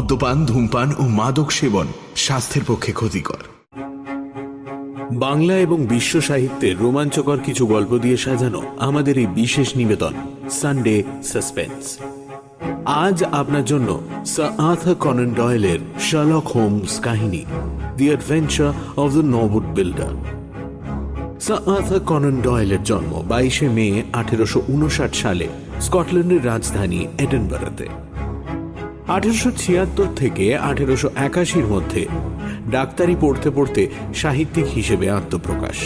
মদ্যপান ধূমপান ও মাদক সেবন স্বাস্থ্যের পক্ষে ক্ষতিকর। বাংলা এবং বিশ্ব সাহিত্যের রোমাঞ্চকর কিছু গল্প দিয়ে সাজানো আমাদের এই বিশেষ নিবেদন সানডে সাসপেন্স আজ আপনার জন্য স্যার আর্থার কনন ডয়েলের শার্লক হোমস কাহিনী the adventure of the Norwood builder sir Arthur Conan ডয়েলের জন্ম বাইশে মে আঠেরোশো সালে স্কটল্যান্ডের রাজধানী এডেনবারাতে আঠেরোশো ছিয়াত্তর থেকে আঠেরোশো একাশির মধ্যে ডাক্তারি পড়তে পড়তে সাহিত্যিক হিসেবে আত্মপ্রকাশ।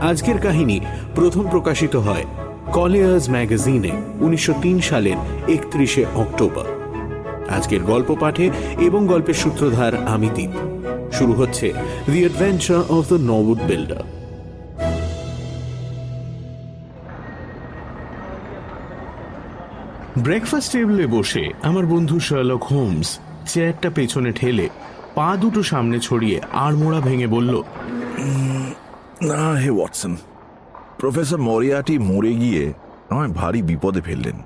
আজকের কাহিনী প্রথম প্রকাশিত হয় কলিয়ার্স ম্যাগাজিনে উনিশশো তিন সালের একত্রিশে অক্টোবর। আজকের গল্প পাঠে এবং গল্পের সূত্রধার আমি দ্বীপ শুরু হচ্ছে the adventure of the Norwood builder breakfast টেবিলে বসে আমার বন্ধু শার্লক হোমস চেয়ারটা পেছনে ঠেলে পা দুটো সামনে ছড়িয়ে আড়মোড়া ভেঙে বলল না হে ওয়াটসন। প্রফেসর মরিয়াটি মরে গিয়ে আমায় ভারী বিপদে ফেললেন।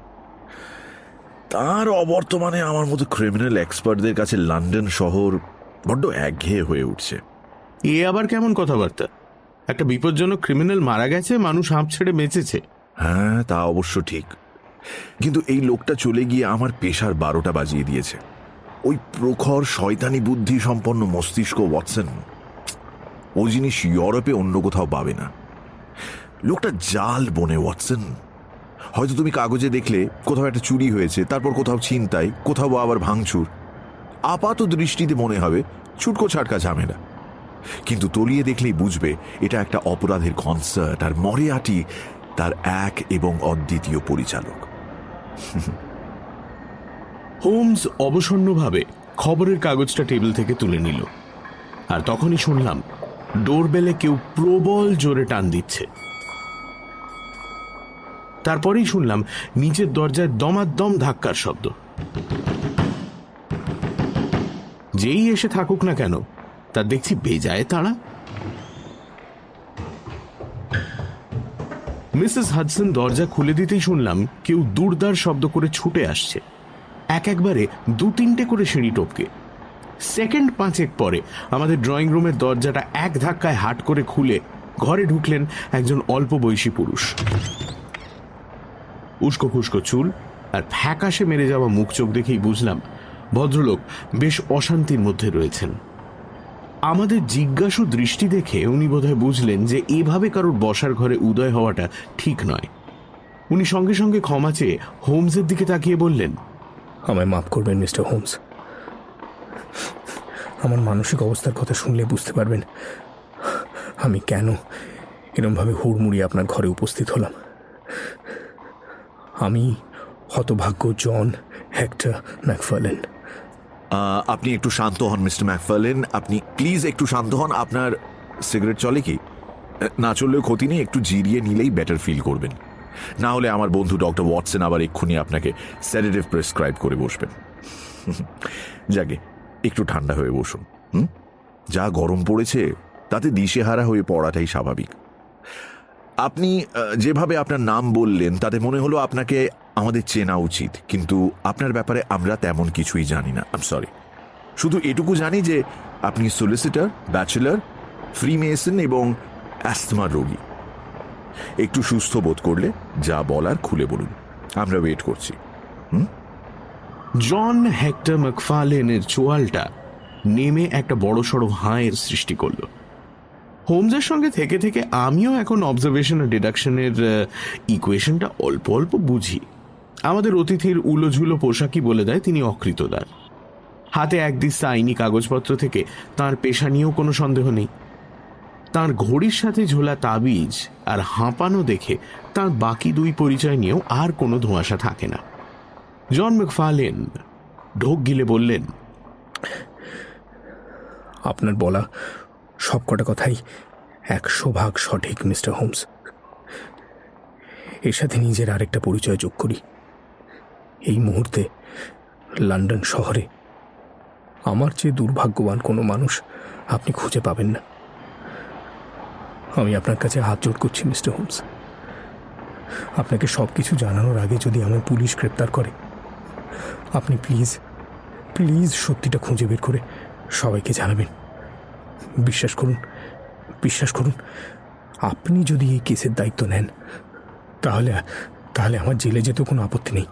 তার অবর্তমানে আমার মতো ক্রিমিনাল এক্সপার্টদের কাছে লন্ডন শহর বড্ড একঘেয়ে হয়ে উঠছে। এ আবার কেমন কথাবার্তা? একটা বিপজ্জনক ক্রিমিনাল মারা গেছে মানুষ হাঁপ ছেড়ে বেঁচেছে। হ্যাঁ তা অবশ্য ঠিক। কিন্তু এই লোকটা চলে গিয়ে আমার পেশার বারোটা বাজিয়ে দিয়েছে। ওই প্রখর শয়তানি বুদ্ধি সম্পন্ন মস্তিষ্ক ওয়াটসন, ও জিনিস ইউরোপে অন্য কোথাও পাবে না। লোকটা জাল বনে ওয়াটসন। হয়তো তুমি কাগজে দেখলে কোথাও একটা চুরি হয়েছে, তারপর কোথাও ছিনতাই, কোথাও আবার ভাঙচুর। আপাত দৃষ্টিতে মনে হবে ছুটকো ছাটকা ঝামেলা। কিন্তু তলিয়ে দেখলেই বুঝবে এটা একটা অপরাধের কনসার্ট আর মরিয়াটি তার এক এবং অদ্বিতীয় পরিচালক। হোমস অবসন্নভাবে খবরের কাগজটা টেবিল থেকে তুলে নিল। আর তখনই শুনলাম, ডোরবেলে কেউ প্রবল জোরে টান দিচ্ছে। তারপরেই শুনলাম, নিচের দরজায় দমাদ্দম ধাক্কার শব্দ। যেই এসে থাকুক না কেন, তা দেখছি বেজায় তাড়া মিসেস হাডসন দরজা খুলে দিতেই শুনলাম কেউ দুর্দার শব্দ করে ছুটে আসছে। এক একবারে দু তিনটে করে সিঁড়ি টপকে। সেকেন্ড পাঁচেক পরে আমাদের ড্রয়িং রুমের দরজাটা এক ধাক্কায় হাট করে খুলে ঘরে ঢুকলেন একজন অল্প বয়সী পুরুষ। উস্কো খুস্কো চুল আর ফ্যাকাশে মেরে যাওয়া মুখ চোখ দেখেই বুঝলাম ভদ্রলোক বেশ অশান্তির মধ্যে রয়েছেন। আমাদের জিজ্ঞাসু দৃষ্টি দেখে উনি বোধহয় বুঝলেন যে এভাবে কারোর বসার ঘরে উদয় হওয়াটা ঠিক নয়। উনি সঙ্গে সঙ্গে ক্ষমা চেয়ে হোমসের দিকে তাকিয়ে বললেন আমায় মাফ করবেন মিস্টার হোমস। আমার মানসিক অবস্থার কথা শুনলে বুঝতে পারবেন আমি কেন এরমভাবে হুড়মুড়ি আপনার ঘরে উপস্থিত হলাম। আমি হতভাগ্য জন হেক্টর ম্যাকফার্লেন। আহ, আপনি একটু শান্ত হন, মিস্টার ম্যাকফার্লেন। আপনি প্লিজ একটু শান্ত হন, আপনার সিগারেট চলে কি? না চললেও ক্ষতি নেই, একটু জিরিয়ে নিলেই বেটার ফিল করবেন। না হলে আমার বন্ধু ডক্টর ওয়াটসন আবার এক্ষুনি আপনাকে স্যারেটিভ প্রেসক্রাইব করে বসবেন। যাকে একটু ঠান্ডা হয়ে বসুন যা গরম পড়েছে, তাতে দিশেহারা হয়ে পড়াটাই স্বাভাবিক। আপনি যেভাবে আপনার নাম বললেন, তাতে মনে হলো আপনাকে আমাদের চেনা উচিত, কিন্তু আপনার ব্যাপারে আমরা তেমন কিছুই জানি না। আম সরি শুধু এটুকু জানি যে, আপনি সলিসিটার ব্যাচেলার ফ্রি মেসিন এবং অ্যাস্থমার রোগী। একটু সুস্থ বোধ করলে যা বলার খুলে বলুন। আমরা ওয়েট করছি। জন হেক্টর ম্যাকফালেনের চোয়ালটা নেমে একটা বড়সড় হাঁয়ের সৃষ্টি করল। হোমসের সঙ্গে থেকে থেকে আমিও এখন অবজারভেশন আর ডিডাকশনের ইকুয়েশনটা অল্প অল্প বুঝি। আমাদের অতিথির উলোঝুলো পোশাকই বলে দেয় তিনি অকৃতদার। হাতে একদিস্তা আইনি কাগজপত্র থেকে তার পেশা নিয়েও কোনো সন্দেহ নেই। তার ঘড়ির সাথে ঝোলা তাবিজ আর হাঁপানো দেখে তার বাকি দুই পরিচয় নিয়েও আর কোনো ধোঁয়াশা থাকে না। জন ম্যাকফালেন ঢোক গিলে বললেন, আপনার বলা সবকটা কথাই একশো ভাগ সঠিক, মিস্টার হোমস। এর সাথে নিজের আরেকটা পরিচয় যোগ করি। এই মুহূর্তে লন্ডন শহরে আমার চেয়ে দুর্ভাগ্যবান কোনো মানুষ আপনি খুঁজে পাবেন না। আমি আপনার কাছে হাত জোট করছি, মিস্টার হোমস। আপনাকে সব কিছু জানানোর আগে যদি আমার পুলিশ গ্রেপ্তার করে, আপনি প্লিজ প্লিজ সত্যিটা খুঁজে বের করে সবাইকে জানাবেন। বিশ্বাস করুন বিশ্বাস করুন, আপনি যদি এই কেসের দায়িত্ব নেন, তাহলে তাহলে আমার জেলে যেতে কোনো আপত্তি নেই।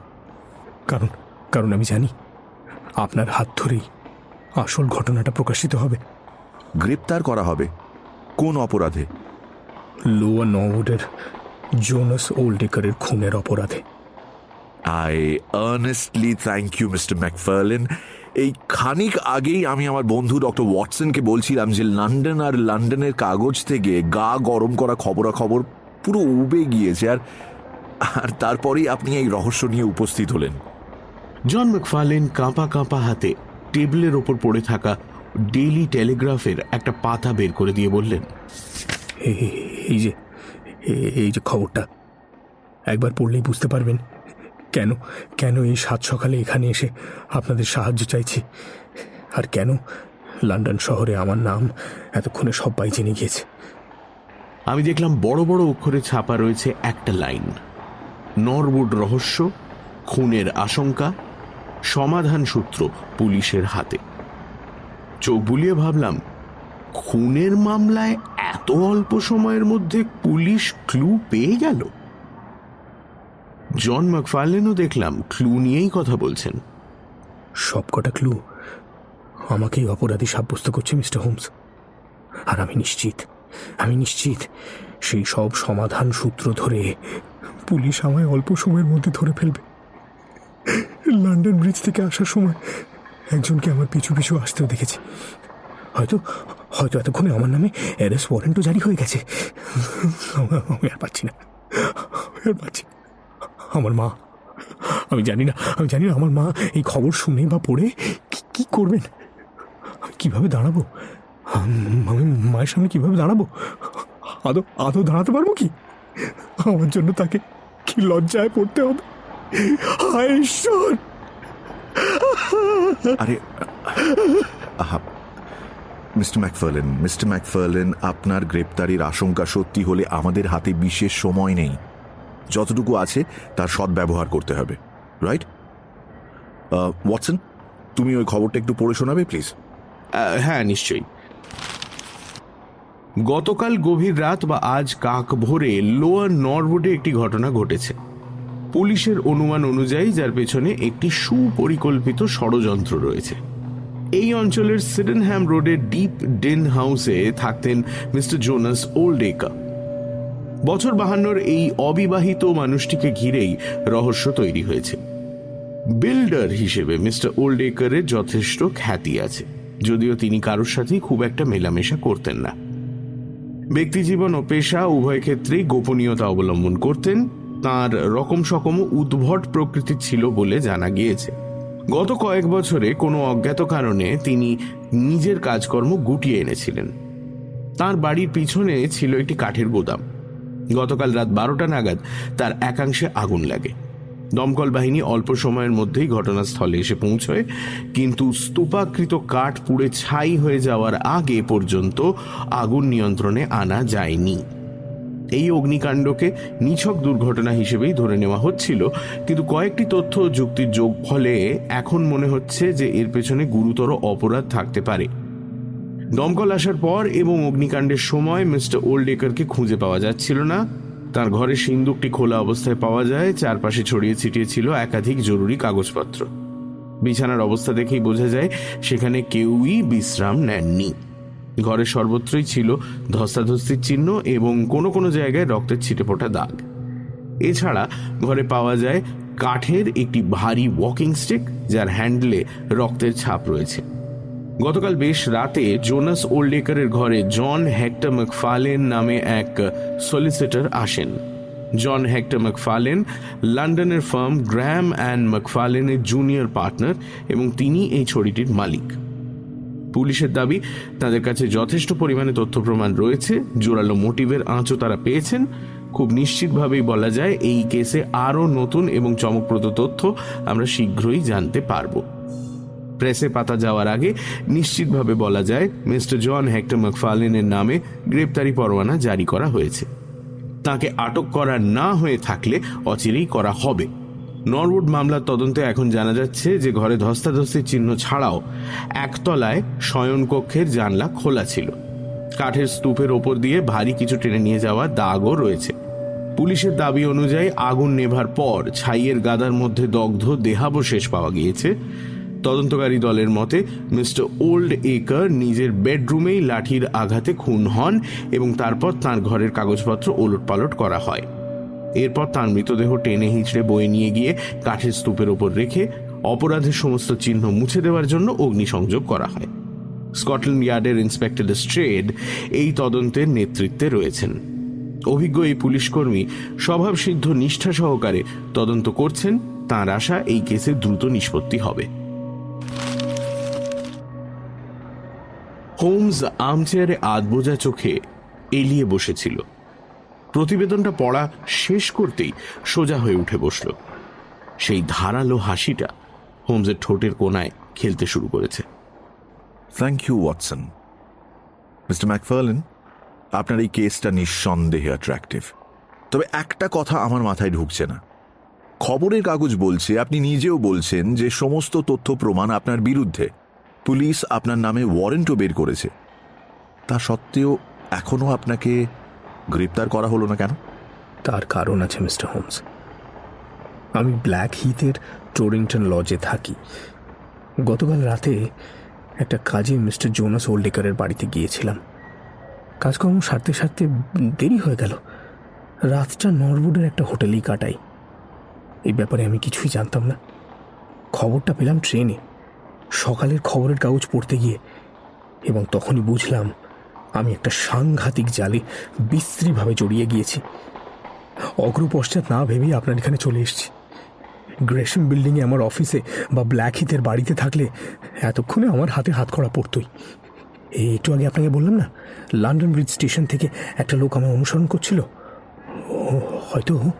কারণ কারণ আমি জানি আপনার হাত ধরেই আসল ঘটনাটা প্রকাশিত হবে। গ্রেপ্তার করা হবে। কোন অপরাধে? লোয়ার নওউডের জোনাস ওল্ডেকারের খুনের অপরাধে। I earnestly thank you mister McFarlane এই খানিক আগেই আমি আমার বন্ধু ডক্টর ওয়াটসনকে বলছিলাম যে লন্ডন আর লন্ডনের কাগজ থেকে গা গরম করা খবরাখবর পুরো উবে গিয়েছে। আর আর তারপরেই আপনি এই রহস্য নিয়ে উপস্থিত হলেন। জন ম্যাকফার্লেন কাঁপা কাঁপা হাতে টেবিলের ওপর পড়ে থাকা ডেইলি টেলিগ্রাফের একটা পাতা বের করে দিয়ে বললেন এই- যে এই- এই যে খবরটা একবার পড়লেই বুঝতে পারবেন কেন কেন এই সাত সকালে এখানে এসে আপনাদের সাহায্য চাইছি। আর কেন লন্ডন শহরে আমার নাম এতক্ষণে সবাই জেনে গিয়েছে। আমি দেখলাম বড় বড় অক্ষরে ছাপা রয়েছে একটা লাইন নরউড রহস্য খুনের আশঙ্কা সমাধান সূত্র পুলিশের হাতে। চোখ বুলিয়ে ভাবলাম, খুনের মামলায় এত অল্প সময়ের মধ্যে পুলিশ ক্লু পেয়ে গেল? জন ম্যাকফার্লেনও দেখলাম ক্লু নিয়েই কথা বলছেন। সবকটা ক্লু আমাকেই অপরাধী সাব্যস্ত করছে মিস্টার হোমস। আর আমি নিশ্চিত আমি নিশ্চিত সেই সব সমাধান সূত্র ধরে পুলিশ আমায় অল্প সময়ের মধ্যে ধরে ফেলবে। লন্ডন ব্রিজ থেকে আসার সময় একজনকে আমার পিছু পিছু আসতেও দেখেছি। হয়তো হয়তো এতক্ষণে আমার নামে অ্যারেস্ট ওয়ারেন্টও জারি হয়ে গেছে। আমি- আর পাচ্ছি না। আর পাচ্ছি আমার মা, আমি জানি না, আমি জানি না আমার মা এই খবর শুনে বা পড়ে কি- করবেন? কীভাবে দাঁড়াবো? আমি মায়ের সামনে কীভাবে দাঁড়াবো? আদৌ আদৌ দাঁড়াতে পারব কি? আমার জন্য তাকে কি লজ্জায় পড়তে হবে? হায় ঈশ্বর আরে আহা মিস্টার ম্যাকফার্লেন মিস্টার ম্যাকফার্লেন আপনার গ্রেপ্তারির আশঙ্কা সত্যি হলে আমাদের হাতে বিশেষ সময় নেই। যতটুকু আছে তার সদ্ব্যবহার করতে হবে রাইট ওয়াটসন তুমি ওই খবরটা একটু পড়ে শোনাবে প্লিজ হ্যাঁ নিশ্চয়ই। গতকাল গভীর রাত বা আজ কাক ভোরে লোয়ার নরউডে একটি ঘটনা ঘটেছে। পুলিশের অনুমান অনুযায়ী, যার পেছনে একটি সুপরিকল্পিত ষড়যন্ত্র রয়েছে। এই অঞ্চলের সিডেনহ্যাম রোডের ডিপ ডেন হাউসে থাকতেন মিস্টার জোনাস ওল্ডেকা। বছর বাহান্নর এই অবিবাহিত মানুষটিকে ঘিরেই রহস্য তৈরি হয়েছে। বিল্ডার হিসেবে মিস্টার ওল্ডেকারের যথেষ্ট খ্যাতি আছে, যদিও তিনি কারোর সাথেই খুব একটা মেলামেশা করতেন না। ব্যক্তিজীবন ও পেশা উভয় ক্ষেত্রেই গোপনীয়তা অবলম্বন করতেন তার রকম সকম উদ্ভট প্রকৃতির ছিল বলে জানা গিয়েছে। গত কয়েক বছরে কোনো অজ্ঞাত কারণে তিনি নিজের কাজকর্ম গুটিয়ে এনেছিলেন। তার বাড়ির পিছনে ছিল একটি কাঠের গোদাম। গতকাল রাত বারোটা নাগাদ তার একাংশে আগুন লাগে। দমকল বাহিনী অল্প সময়ের মধ্যেই ঘটনাস্থলে এসে পৌঁছয়, কিন্তু স্তূপাকৃত কাঠ পুড়ে ছাই হয়ে যাওয়ার আগে পর্যন্ত আগুন নিয়ন্ত্রণে আনা যায়নি। এই অগ্নিকাণ্ডকে নিছক দুর্ঘটনা হিসেবেই ধরে নেওয়া হচ্ছিল। কিন্তু কয়েকটি তথ্য যুক্তির যোগ ফলে এখন মনে হচ্ছে যে এর পেছনে গুরুতর অপরাধ থাকতে পারে। দমকল আসার পর এবং অগ্নিকাণ্ডের সময় মিস্টার ওল্ডেকারকে খুঁজে পাওয়া যাচ্ছিল না। তার ঘরে সিন্দুকটি খোলা অবস্থায় পাওয়া যায়, চারপাশে ছড়িয়ে ছিটিয়ে ছিল একাধিক জরুরি কাগজপত্র। বিছানার অবস্থা দেখেই বোঝা যায়, সেখানে কেউই বিশ্রাম নেননি। ঘরের সর্বত্রই ছিল ধস্তাধস্তির চিহ্ন এবং কোনো কোনো জায়গায় রক্তের ছিটে ফোটা দাগ। এছাড়া ঘরে পাওয়া যায় কাঠের একটি ভারী ওয়াকিং স্টিক যার হ্যান্ডেলে রক্তের ছাপ রয়েছে। গতকাল বেশ রাতে জোনাস ওল্ডেকারের ঘরে জন হেক্টর ম্যাকফালেন নামে এক সলিসিটর আসেন। জন হেক্টর ম্যাকফালেন লন্ডনের ফার্ম গ্র্যাম অ্যান্ড ম্যাকফালেনের জুনিয়র পার্টনার এবং তিনি এই ছড়িটির মালিক। পুলিশের দাবি, তাদের কাছে যথেষ্ট পরিমাণে তথ্য প্রমাণ রয়েছে, জোরালো মোটিভের আঁচও তারা পেয়েছেন। খুব নিশ্চিতভাবেই বলা যায়, এই কেসে আরও নতুন এবং চমকপ্রদ তথ্য আমরা শীঘ্রই জানতে পারব। প্রেসে পাতা যাওয়ার আগে নিশ্চিতভাবে বলা যায়, মিস্টার জন হেক্টর ম্যাকফার্লেনের নামে গ্রেপ্তারি পরোয়ানা জারি করা হয়েছে। তাকে আটক করা না হয়ে থাকলে অচিরেই করা হবে। নরউড মামলার তদন্তে এখন জানা যাচ্ছে যে ঘরে ধস্তাধস্তির চিহ্ন ছাড়াও একতলায় শয়নকক্ষের জানলা খোলা ছিল। কাঠের স্তূপের ওপর দিয়ে ভারী কিছু টেনে নিয়ে যাওয়ার দাগও রয়েছে। পুলিশের দাবি অনুযায়ী আগুন নেভার পর ছাইয়ের গাদার মধ্যে দগ্ধ দেহাবশেষ পাওয়া গিয়েছে। তদন্তকারী দলের মতে, মিস্টার ওল্ড একর নিজের বেডরুমেই লাঠির আঘাতে খুন হন এবং তারপর তার ঘরের কাগজপত্র ওলটপালট করা হয়। এরপর তার মৃতদেহ টেনে হিঁচড়ে বয়ে নিয়ে গিয়ে কাঠের স্তূপের ওপর রেখে অপরাধের সমস্ত চিহ্ন মুছে দেওয়ার জন্য অগ্নিসংযোগ করা হয়। স্কটল্যান্ড ইয়ার্ডের ইন্সপেক্টর স্ট্রেড এই তদন্তের নেতৃত্বে রয়েছেন। অভিজ্ঞ এই পুলিশকর্মী স্বভাবসিদ্ধ নিষ্ঠা সহকারে তদন্ত করছেন, তার আশা এই কেসে দ্রুত নিষ্পত্তি হবে। হোমস আর্মচেয়ারে আধবোজা চোখে এলিয়ে বসেছিল। প্রতিবেদনটা পড়া শেষ করতেই সোজা হয়ে উঠে বসল। সেই ধারালো হাসিটা হোমসের ঠোঁটের কোনায় খেলতে শুরু করেছে। Thank you Watson. Mister McFarlane আপনার এই কেসটা নিঃসন্দেহে অ্যাট্রাকটিভ তবে একটা কথা আমার মাথায় ঢুকছে না। খবরের কাগজ বলছে, আপনি নিজেও বলছেন যে সমস্ত তথ্য প্রমাণ আপনার বিরুদ্ধে। পুলিশ আপনার নামে ওয়ারেন্টও বের করেছে। তা সত্ত্বেও এখনও আপনাকে গ্রেপ্তার করা হলো না কেন? তার কারণ আছে, মিস্টার হোমস। আমি ব্ল্যাক হিথের টোরিংটন লজে থাকি। গতকাল রাতে একটা কাজে মিস্টার জোনাস ওল্ডেকারের বাড়িতে গিয়েছিলাম। কাজকর্ম সারতে সারতে দেরি হয়ে গেল। রাতটা নরউডের একটা হোটেলেই কাটাই। এই ব্যাপারে আমি কিছুই জানতাম না। খবরটা পেলাম ট্রেনে। সকালের খবরের কাগজ পড়তে গিয়ে। এবং তখনই বুঝলাম আমি একটা সাংঘাতিক জালে বিশ্রীভাবে জড়িয়ে গিয়েছি। অগ্রপশ্চাৎ না ভেবেই আপনার এখানে চলে এসেছি। গ্রেশন বিল্ডিংয়ে আমার অফিসে বা ব্ল্যাক হিথের বাড়িতে থাকলে এতক্ষণে আমার হাতে হাত করা পড়তই। এই একটু আগে আপনাকে বললাম না, লন্ডন ব্রিজ স্টেশন থেকে একটা লোক আমার অনুসরণ করছিল। হয়তো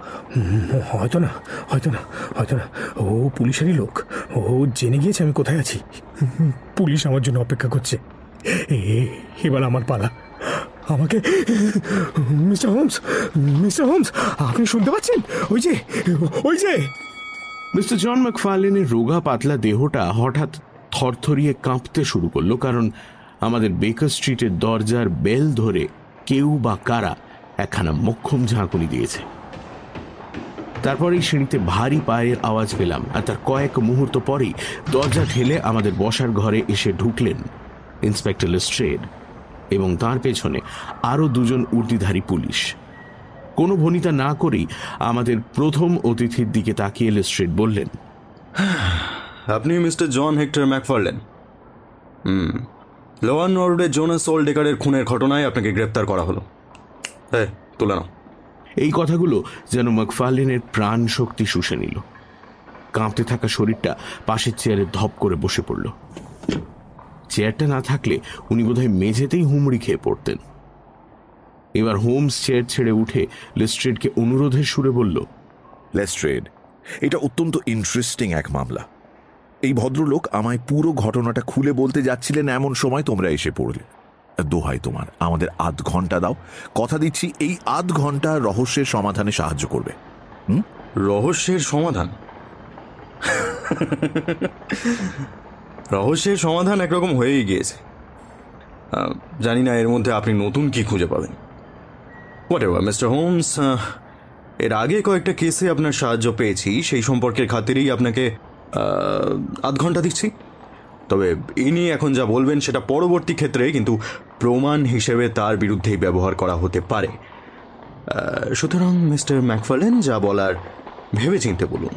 হয়তো না হয়তো না হয়তো না। ও পুলিশেরই লোক। ও জেনে গিয়েছে আমি কোথায় আছি। পুলিশ আমার জন্য অপেক্ষা করছে। এবার আমার পালা। আমাকে, মিস্টার হোমস মিস্টার হোমস, আপনি শুনতে পাচ্ছেন? ওই যে ওই যে। মিস্টার জন ম্যাকফার্লেনের রোগা পাতলা দেহটা হঠাৎ থরথরিয়ে কাঁপতে শুরু করল, কারণ আমাদের বেকার স্ট্রিটের দরজার বেল ধরে কেউ বা কারা একখানা মক্ষম ঝাঁকুনি দিয়েছে। তারপর এই সিঁড়িতে ভারী পায়ের আওয়াজ পেলাম, আর তার কয়েক মুহূর্ত পরেই দরজা ঠেলে আমাদের বসার ঘরে এসে ঢুকলেন ইন্সপেক্টর লেস্ট্রেড এবং তার পেছনে আরও দুজন উর্দিধারী পুলিশ। কোনো ভনিতা না করেই আমাদের প্রথম অতিথির দিকে তাকিয়ে লেস্ট্রেড বললেন আপনি mister John Hector McFarlane. Hmm Lower নরডে Jonas ওল ডেকারের খুনের ঘটনায় আপনাকে গ্রেপ্তার করা হলো। হ্যাঁ তুলে নাও। এই কথাগুলো যেন ম্যাকফার্লিনের প্রাণ শক্তি শুষে নিল। কাঁপতে থাকা শরীরটা পাশের চেয়ারে ধপ করে বসে পড়ল। চেয়ারটা না থাকলে উনি বোধহয় মেঝেতেই হুমড়ি খেয়ে পড়তেন। এবার হোমস চেয়ার ছেড়ে উঠে লেস্ট্রেডকে অনুরোধের সুরে বলল লেস্ট্রেড এটা অত্যন্ত ইন্টারেস্টিং এক মামলা। এই ভদ্রলোক আমায় পুরো ঘটনাটা খুলে বলতে যাচ্ছিলেন এমন সময় তোমরা এসে পড়লে। দোহাই তোমার আমাদের আধ ঘণ্টা দাও। কথা দিচ্ছি এই আধ ঘণ্টা রহস্যের সমাধানে সাহায্য করবে। রহস্যের সমাধান? রহস্যের সমাধান একরকম হয়েই গিয়েছে। জানি না এর মধ্যে আপনি নতুন কি খুঁজে পাবেন। হোয়াট এভার মিস্টার হোমস এর আগে কয়েকটা কেসে আপনার সাহায্য পেয়েছি, সেই সম্পর্কের খাতিরেই আপনাকে আধ ঘণ্টা দিচ্ছি। তবে ইনি এখন যা বলবেন সেটা পরবর্তী ক্ষেত্রে কিন্তু প্রমাণ হিসেবে তার বিরুদ্ধেই ব্যবহার করা হতে পারে। সুতরাং মিস্টার ম্যাকফার্লেন যা বলার ভেবে চিনতে বলুন,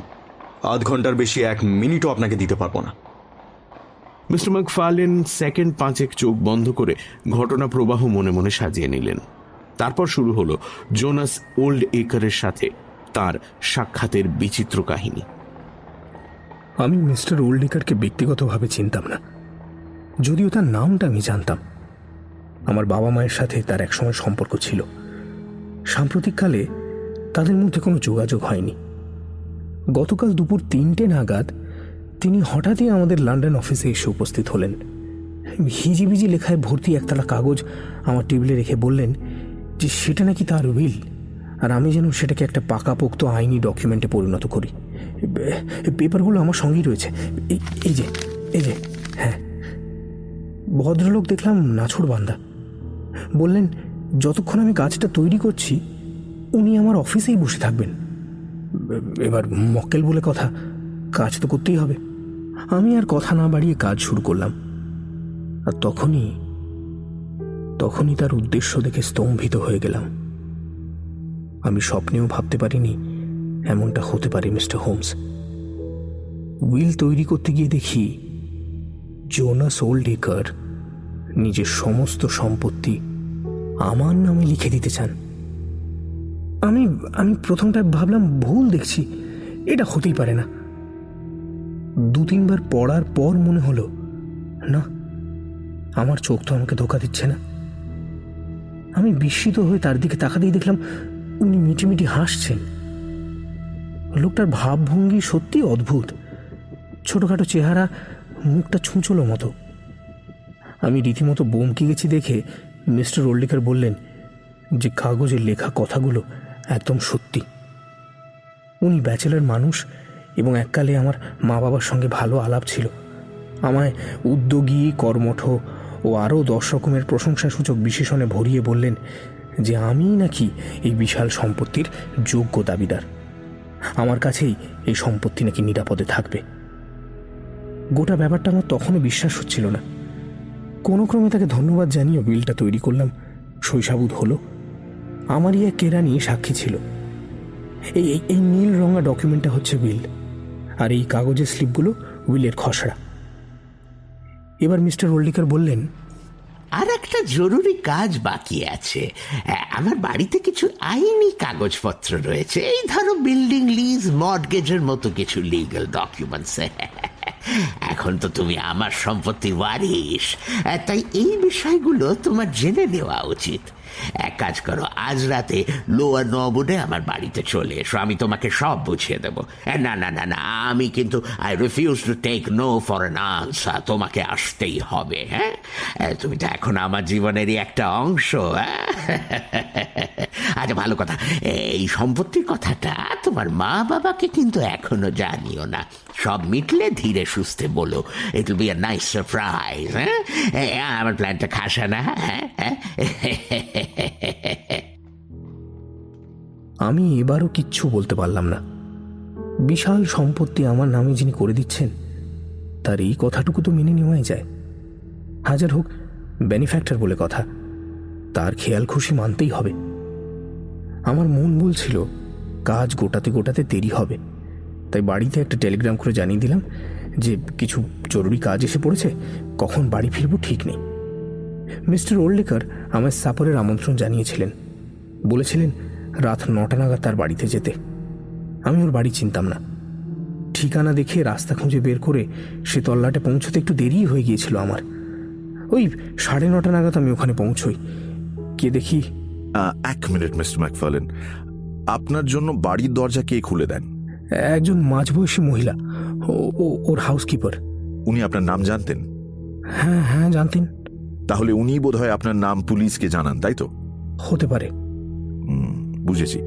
আধ ঘণ্টার বেশি এক মিনিটও আপনাকে দিতে পারব না। মিস্টার ম্যাকফার্লেন সেকেন্ড পাঁচেক চোখ বন্ধ করে ঘটনা প্রবাহ মনে মনে সাজিয়ে নিলেন। তারপর শুরু হলো জোনাস ওল্ড একরের সাথে তার সাক্ষাতের বিচিত্র কাহিনী। আমি মিস্টার ওল্ডেকারকে ব্যক্তিগতভাবে চিনতাম না। যদিও তার নামটা আমি জানতাম। আমার বাবা মায়ের সাথে তার একসময় সম্পর্ক ছিল। সাম্প্রতিককালে তাদের মধ্যে কোনো যোগাযোগ হয়নি। গতকাল দুপুর তিনটে নাগাদ তিনি হঠাৎই আমাদের লন্ডন অফিসে এসে উপস্থিত হলেন। হিজিবিজি লেখায় ভর্তি একতলা কাগজ আমার টেবিলে রেখে বললেন যে সেটা নাকি তার উইল আর আমি যেন সেটাকে একটা পাকাপোক্ত আইনি ডকুমেন্টে পরিণত করি। পেপারগুলো আমার সঙ্গেই রয়েছে। এই যে এই যে হ্যাঁ। ভদ্রলোক দেখলাম নাছুর বান্দা বললেন, যতক্ষণ আমি কাজটা তৈরি করছি, উনি আমার অফিসেই বসে থাকবেন। এবার মক্কেল বলে কথা, কাজ তো করতেই হবে। আমি আর কথা না বাড়িয়ে কাজ শুরু করলাম। আর তখনই তখনই তার উদ্দেশ্য দেখে স্তম্ভিত হয়ে গেলাম। আমি স্বপ্নেও ভাবতে পারিনি এমনটা হতে পারে মিস্টার হোমস। উইল তৈরি করতে গিয়ে দেখি, জোনাস ওল্ডেকার নিজের সমস্ত সম্পত্তি আমার নামে লিখে দিতে চান। আমি আমি প্রথমটায় ভাবলাম ভুল দেখছি, এটা হতেই পারে না। দু তিনবার পড়ার পর মনে হলো, না, আমার চোখ তো আমাকে ধোকা দিচ্ছে না। আমি বিস্মিত হয়ে তার দিকে তাকাতেই দেখলাম, উনি মিটিমিটি হাসছেন। লোকটার ভাবভঙ্গি সত্যি অদ্ভুত। ছোটখাটো চেহারা, মুখটা ছুঁচলো মতো। আমি রীতিমতো বমকে গেছি দেখে মিস্টার ওল্ডিকার বললেন, যে কাগজের লেখা কথাগুলো একদম সত্যি। উনি ব্যাচেলার মানুষ এবং এককালে আমার মা বাবার সঙ্গে ভালো আলাপ ছিল। আমায় উদ্যোগী, কর্মঠ ও আরও দশ রকমের প্রশংসাসূচক বিশেষণে ভরিয়ে বললেন যে আমিই নাকি এই বিশাল সম্পত্তির যোগ্য দাবিদার। আমার কাছেই এই সম্পত্তি নাকি নিরাপদে থাকবে। গোটা ব্যাপারটা আমার তখনও বিশ্বাস হচ্ছিল না। কোনো ক্রমে তাকে ধন্যবাদ জানিয়ে বিলটা তৈরি করলাম। শৈশাবুদ হলো। আমারই এক কেরানি সাক্ষী ছিল। এই, এই- নীল রঙা ডকুমেন্টটা হচ্ছে উইল আর এই কাগজের স্লিপগুলো উইলের খসড়া। এবার মিস্টার ওল্ডিকার বললেন আর একটা জরুরি কাজ বাকি আছে। আমার বাড়িতে কিছু আইনি কাগজপত্র রয়েছে। এই ধরো বিল্ডিং লিজ মর্টগেজের মতো কিছু লিগ্যাল ডকুমেন্টস। এখন তো তুমি আমার সম্পত্তি ওয়ারিশ। আহ, তাই এই বিষয়গুলো তোমার জেনে নেওয়া উচিত। এক কাজ করো, আজ রাতে লোয়ার নবুডে আমার বাড়িতে চলে এসো, আমি তোমাকে সব বুঝিয়ে দেবো। না না না না, আমি কিন্তু I refuse to take no for an answer তোমাকে আসতেই হবে হ্যাঁ? তুমি তো এখন আমার জীবনেরই একটা অংশ হ্যাঁ? আচ্ছা ভালো কথা, এই সম্পত্তির কথাটা তোমার মা বাবাকে কিন্তু এখনও জানিও না। সব মিটলে ধীরে সুস্থে বলো। It be a nice surprise হ্যাঁ? এ, আমার প্ল্যানটা খাসা না হ্যাঁ? হ্যাঁ? আমি এবারও কিচ্ছু বলতে পারলাম না। বিশাল সম্পত্তি আমার নামে যিনি করে দিচ্ছেন তার এই কথাটুকু তো মেনে নেওয়াই যায়। হাজার হোক বেনিফ্যাক্টর বলে কথা তার খেয়াল খুশি মানতেই হবে। আমার মন বলছিল কাজ গোটাতে গোটাতে দেরি হবে। তাই বাড়িতে একটা টেলিগ্রাম করে জানিয়ে দিলাম যে কিছু জরুরি কাজ এসে পড়েছে, কখন বাড়ি ফিরবো ঠিক নেই। মিস্টার ওল্ডেকার আমায় সাপরের আমন্ত্রণ জানিয়েছিলেন। বলেছিলেন রাত নটা নাগাদ তার বাড়িতে যেতে। আমি ওর বাড়ি চিনতাম না। ঠিকানা দেখে রাস্তা খুঁজে বের করে সে তল্লাটে পৌঁছতে একটু দেরি হয়ে গিয়েছিল আমার। ওই সাড়ে নটা নাগাদ আমি ওখানে পৌঁছই। কে দেখি এক মিনিট, মিস্টার ম্যাকফার্লেন। আপনার জন্য বাড়ির দরজা কে খুলে দেন? একজন মাঝবয়সী মহিলা। ওর হাউসকিপার উনি আপনার নাম জানতেন? হ্যাঁ হ্যাঁ জানতেন। তাহলে উনি বোধহয় আপনার নাম পুলিশকে জানান তাই তো? হতে পারে। বুঝেছি।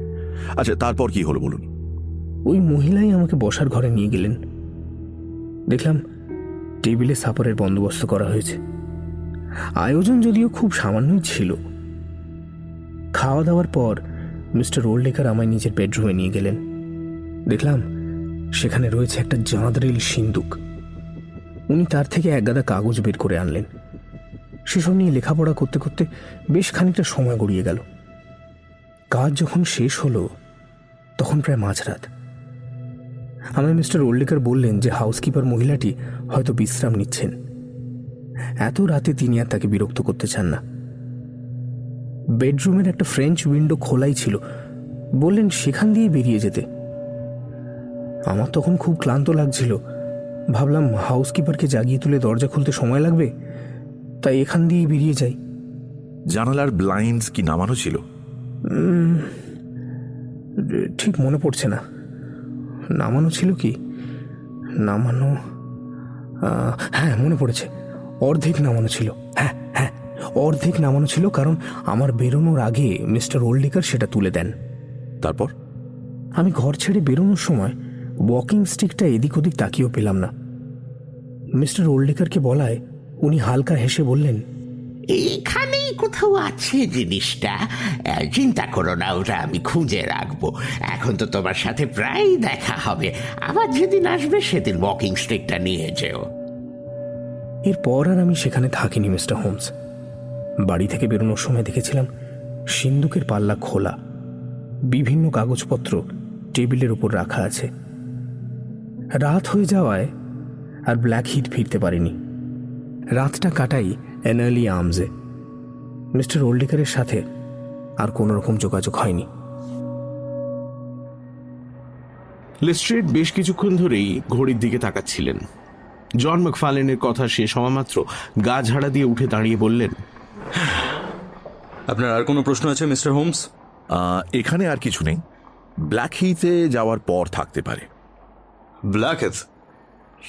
আচ্ছা তারপর কি হলো বলুন? ওই মহিলাই আমাকে বসার ঘরে নিয়ে গেলেন। দেখলাম টেবিলে সাপারের বন্দোবস্ত করা হয়েছে। আয়োজন যদিও খুব সামান্যই ছিল। খাওয়া দাওয়ার পর মিস্টার ওল্ডেকার আমায় নিজের বেডরুমে নিয়ে গেলেন। দেখলাম সেখানে রয়েছে একটা জাঁদরেল সিন্দুক। উনি তার থেকে এক গাদা কাগজ বের করে আনলেন। সেসব নিয়ে লেখাপড়া করতে করতে বেশ খানিকটা সময় গড়িয়ে গেল। কাজ যখন শেষ হলো, তখন প্রায় মাঝরাত। আমায় মিস্টার ওল্ডেকার বললেন যে হাউসকিপার মহিলাটি হয়তো বিশ্রাম নিচ্ছেন। এত রাতে তিনি আর তাকে বিরক্ত করতে চান না। বেডরুমের একটা ফ্রেঞ্চ উইন্ডো খোলাই ছিল। বললেন, সেখান দিয়ে বেরিয়ে যেতে। আমার তখন খুব ক্লান্ত লাগছিল। ভাবলাম হাউসকিপারকে জাগিয়ে তুলে দরজা খুলতে সময় লাগবে? তাই এখান দিয়েই বেরিয়ে যাই। জানালার ব্লাইন্ডস কি নামানো ছিল? ঠিক মনে পড়ছে না। নামানো ছিল কি? নামানো হ্যাঁ মনে পড়েছে। অর্ধেক নামানো ছিল। হ্যাঁ হ্যাঁ অর্ধেক নামানো ছিল কারণ আমার বেরোনোর আগে মিস্টার ওল্ডিকার সেটা তুলে দেন। তারপর? আমি ঘর ছেড়ে বেরোনোর সময় ওয়াকিং স্টিকটা এদিক ওদিক তাকিয়েও পেলাম না। মিস্টার ওল্ডেকারকে বলায় উনি হালকা হেসে বললেন এখানেই কোথাও আছে জিনিসটা। চিন্তা করো না ওটা আমি খুঁজে রাখব। এখন তো তোমার সাথে প্রায় দেখা হবে। আবার যেদিন আসবে সেদিন ওয়াকিং স্টিকটা নিয়ে যেও। এরপর আর আমি সেখানে থাকিনি মিস্টার হোমস। বাড়ি থেকে বেরোনোর সময় দেখেছিলাম সিন্দুকের পাল্লা খোলা। বিভিন্ন কাগজপত্র টেবিলের উপর রাখা আছে। রাত হয়ে যাওয়ায় আর ব্ল্যাক হিট ফিরতে পারিনি। রাতটা কাটাই এনার্লি আর্মসে মিস্টার ওল্ডেকারের সাথে আর কোনো রকম যোগাযোগ হয়নি। লেস্ট্রেড বেশ কিছুক্ষণ ধরেই ঘড়ির দিকে তাকাচ্ছিলেন। জন ম্যাকফালেনের কথা শেষ হওয়া মাত্র গা ঝাড়া দিয়ে উঠে দাঁড়িয়ে বললেন আপনার আর কোনো প্রশ্ন আছে মিস্টার হোমস এখানে আর কিছু নেই। ব্ল্যাক হিতে যাওয়ার পর থাকতে পারে। ব্ল্যাকেথ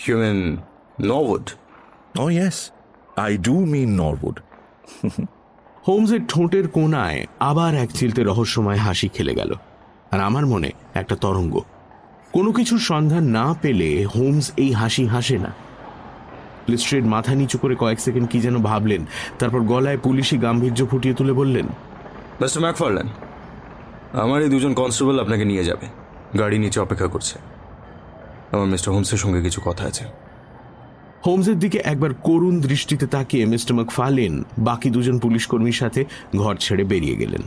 হিউম্যান Norwood O yes I do mean Norwood হোমসের ঠোঁটের কোণায় আবার এক চিলতে রহস্যময় হাসি খেলে গেল। আর আমার মনে একটা তরঙ্গ। কোনো কিছুর সন্ধান না পেলে হোমস এই হাসি হাসে না। লিস্ট্রেড মাথা নিচু করে কয়েক সেকেন্ড কি যেন ভাবলেন তারপর গলায় পুলিশি গাম্ভীর্য ফুটিয়ে তুলে বললেন মিস্টার ম্যাকফারল্যান্ড আমার এই দুজন কনস্টেবল আপনাকে নিয়ে যাবে। গাড়ি নিচে অপেক্ষা করছে। আমার মিস্টার হোমসের সঙ্গে কিছু কথা আছে। হোমসের দিকে একবার করুণ দৃষ্টিতে তাকিয়ে মিস্টার ম্যাকফালেন বাকি দুজন পুলিশ কর্মীর সাথে ঘর ছেড়ে বেরিয়ে গেলেন।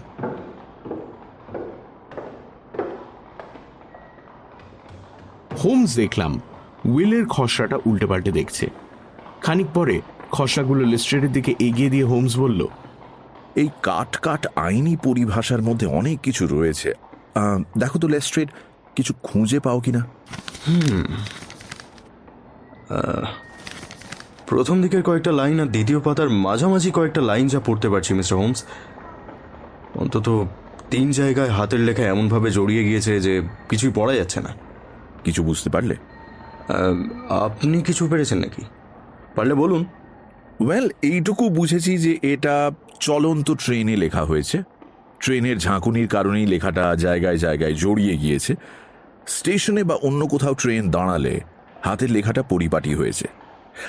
হোমস দেখলাম উইলের খসড়াটা উল্টে পাল্টে দেখছে। খানিক পরে খসড়াগুলো লিস্ট্রেটের দিকে এগিয়ে দিয়ে হোমস বলল এই কাট কাট আইনি পরিভাষার মধ্যে অনেক কিছু রয়েছে। আহ, দেখো তো লেস্ট্রেড কিছু খুঁজে পাও কিনা? প্রথম দিকের কয়েকটা লাইন আর দ্বিতীয় পাতার মাঝামাঝি কয়েকটা লাইন যা পড়তে পারছি মিস্টার হোমস। অন্তত তিন জায়গায় হাতের লেখা এমনভাবে জড়িয়ে গিয়েছে যে কিছুই পড়া যাচ্ছে না। কিছু বুঝতে পারলে? আপনি কিছু পেরেছেন নাকি? পারলে বলুন। ওয়েল এইটুকু বুঝেছি যে এটা চলন্ত ট্রেনে লেখা হয়েছে। ট্রেনের ঝাঁকুনির কারণেই লেখাটা জায়গায় জায়গায় জড়িয়ে গিয়েছে। স্টেশনে বা অন্য কোথাও ট্রেন দাঁড়ালে হাতের লেখাটা পরিপাটি হয়েছে।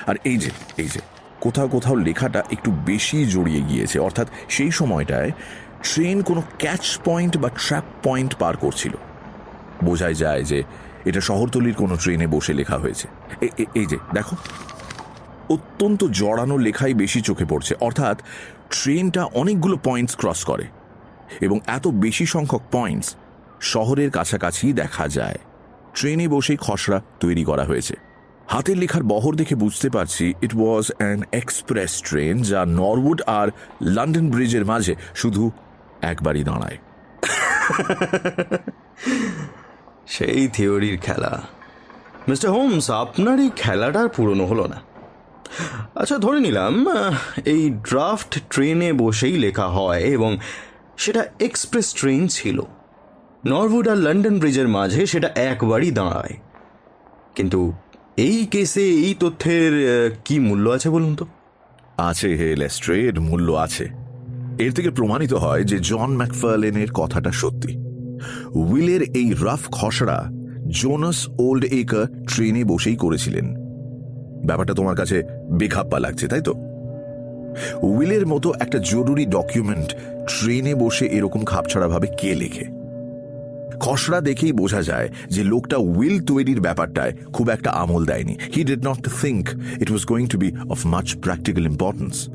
আর এই যে এই যে, কোথাও কোথাও লেখাটা একটু বেশি জড়িয়ে গিয়েছে। অর্থাৎ সেই সময়টায় ট্রেন কোনো ক্যাচ পয়েন্ট বা ট্র্যাপ পয়েন্ট পার করছিল। বোঝাই যায় যে এটা শহরতলির কোনো ট্রেনে বসে লেখা হয়েছে। এই যে, দেখো। অত্যন্ত জড়ানো লেখাই বেশি চোখে পড়ছে। অর্থাৎ ট্রেনটা অনেকগুলো পয়েন্টস ক্রস করে। এবং এত বেশি সংখ্যক পয়েন্টস শহরের কাছাকাছি দেখা যায়। ট্রেনে বসেই খসড়া তৈরি করা হয়েছে। হাতের লেখার বহর দেখে বুঝতে পারছি it was an express train যা নরউড আর লন্ডন ব্রিজের মাঝে শুধু একবারই দাঁড়ায়। সেই থিওরির খেলা। মিস্টার হোমস, আপনার এই খেলাটা পুরনো হলো না। আচ্ছা ধরে নিলাম এই ড্রাফট ট্রেনে বসেই লেখা হয় এবং সেটা এক্সপ্রেস ট্রেন ছিল। নরউড আর লন্ডন ব্রিজের মাঝে সেটা একবারই দাঁড়ায়। কিন্তু এই কেসে এই তথ্যের কি মূল্য আছে বলুন তো? আছে হে লেস্ট্রেড, মূল্য আছে। এর থেকে প্রমাণিত হয় যে জন ম্যাকফার্লেনের কথাটা সত্যি। উইলের এই রাফ খসড়া জোনাস ওল্ড একার ট্রেনে বসেই করেছিলেন। ব্যাপারটা তোমার কাছে বেখাপ্পা লাগছে, তাই তো? উইলের মতো একটা জরুরি ডকুমেন্ট ট্রেনে বসে এরকম খাপছাড়াভাবে কে লেখে? খসড়া দেখেই বোঝা যায় যে লোকটা উইল তৈরির ব্যাপারটায় খুব একটা আমল দেয়নি। He did not think it was going to be of much practical importance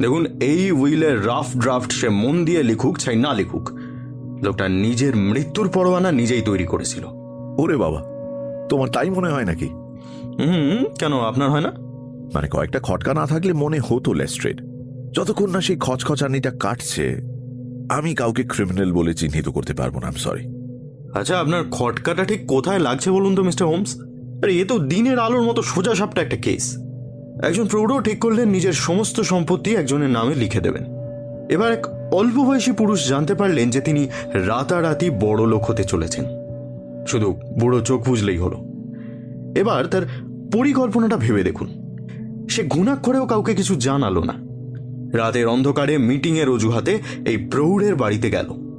দেখুন এই উইলের রাফ ড্রাফট সে মন দিয়ে লিখুক চাই না লিখুক। লোকটা নিজের মৃত্যুর পরোয়ানা নিজেই তৈরি করেছিল। ওরে বাবা তোমার তাই মনে হয় নাকি? হুম কেন আপনার হয় না? মানে কয়েকটা খটকা না থাকলে মনে হতো লেস্ট্রেড। যতক্ষণ না সেই খচখচানিটা কাটছে আমি কাউকে ক্রিমিনাল বলে চিহ্নিত করতে পারব না সরি আচ্ছা আপনার খটকাটা ঠিক কোথায় লাগছে বলুন তো মিস্টার হোমস? আরে এ তো দিনের আলোর মতো সোজা সাপটা একটা কেস। একজন প্রৌঢ় ঠিক করলেন নিজের সমস্ত সম্পত্তি একজনের নামে লিখে দেবেন। এবার এক অল্প বয়সী পুরুষ জানতে পারলেন যে তিনি রাতারাতি বড় লোক হতে চলেছেন। শুধু বুড়ো চোখ বুঝলেই হলো। এবার তার পরিকল্পনাটা ভেবে দেখুন। সে ঘুণাক্ষরেও কাউকে কিছু জানালো না। রাতের অন্ধকারে মিটিংয়ের অজুহাতে এই প্রৌঢ়ের বাড়িতে গেল।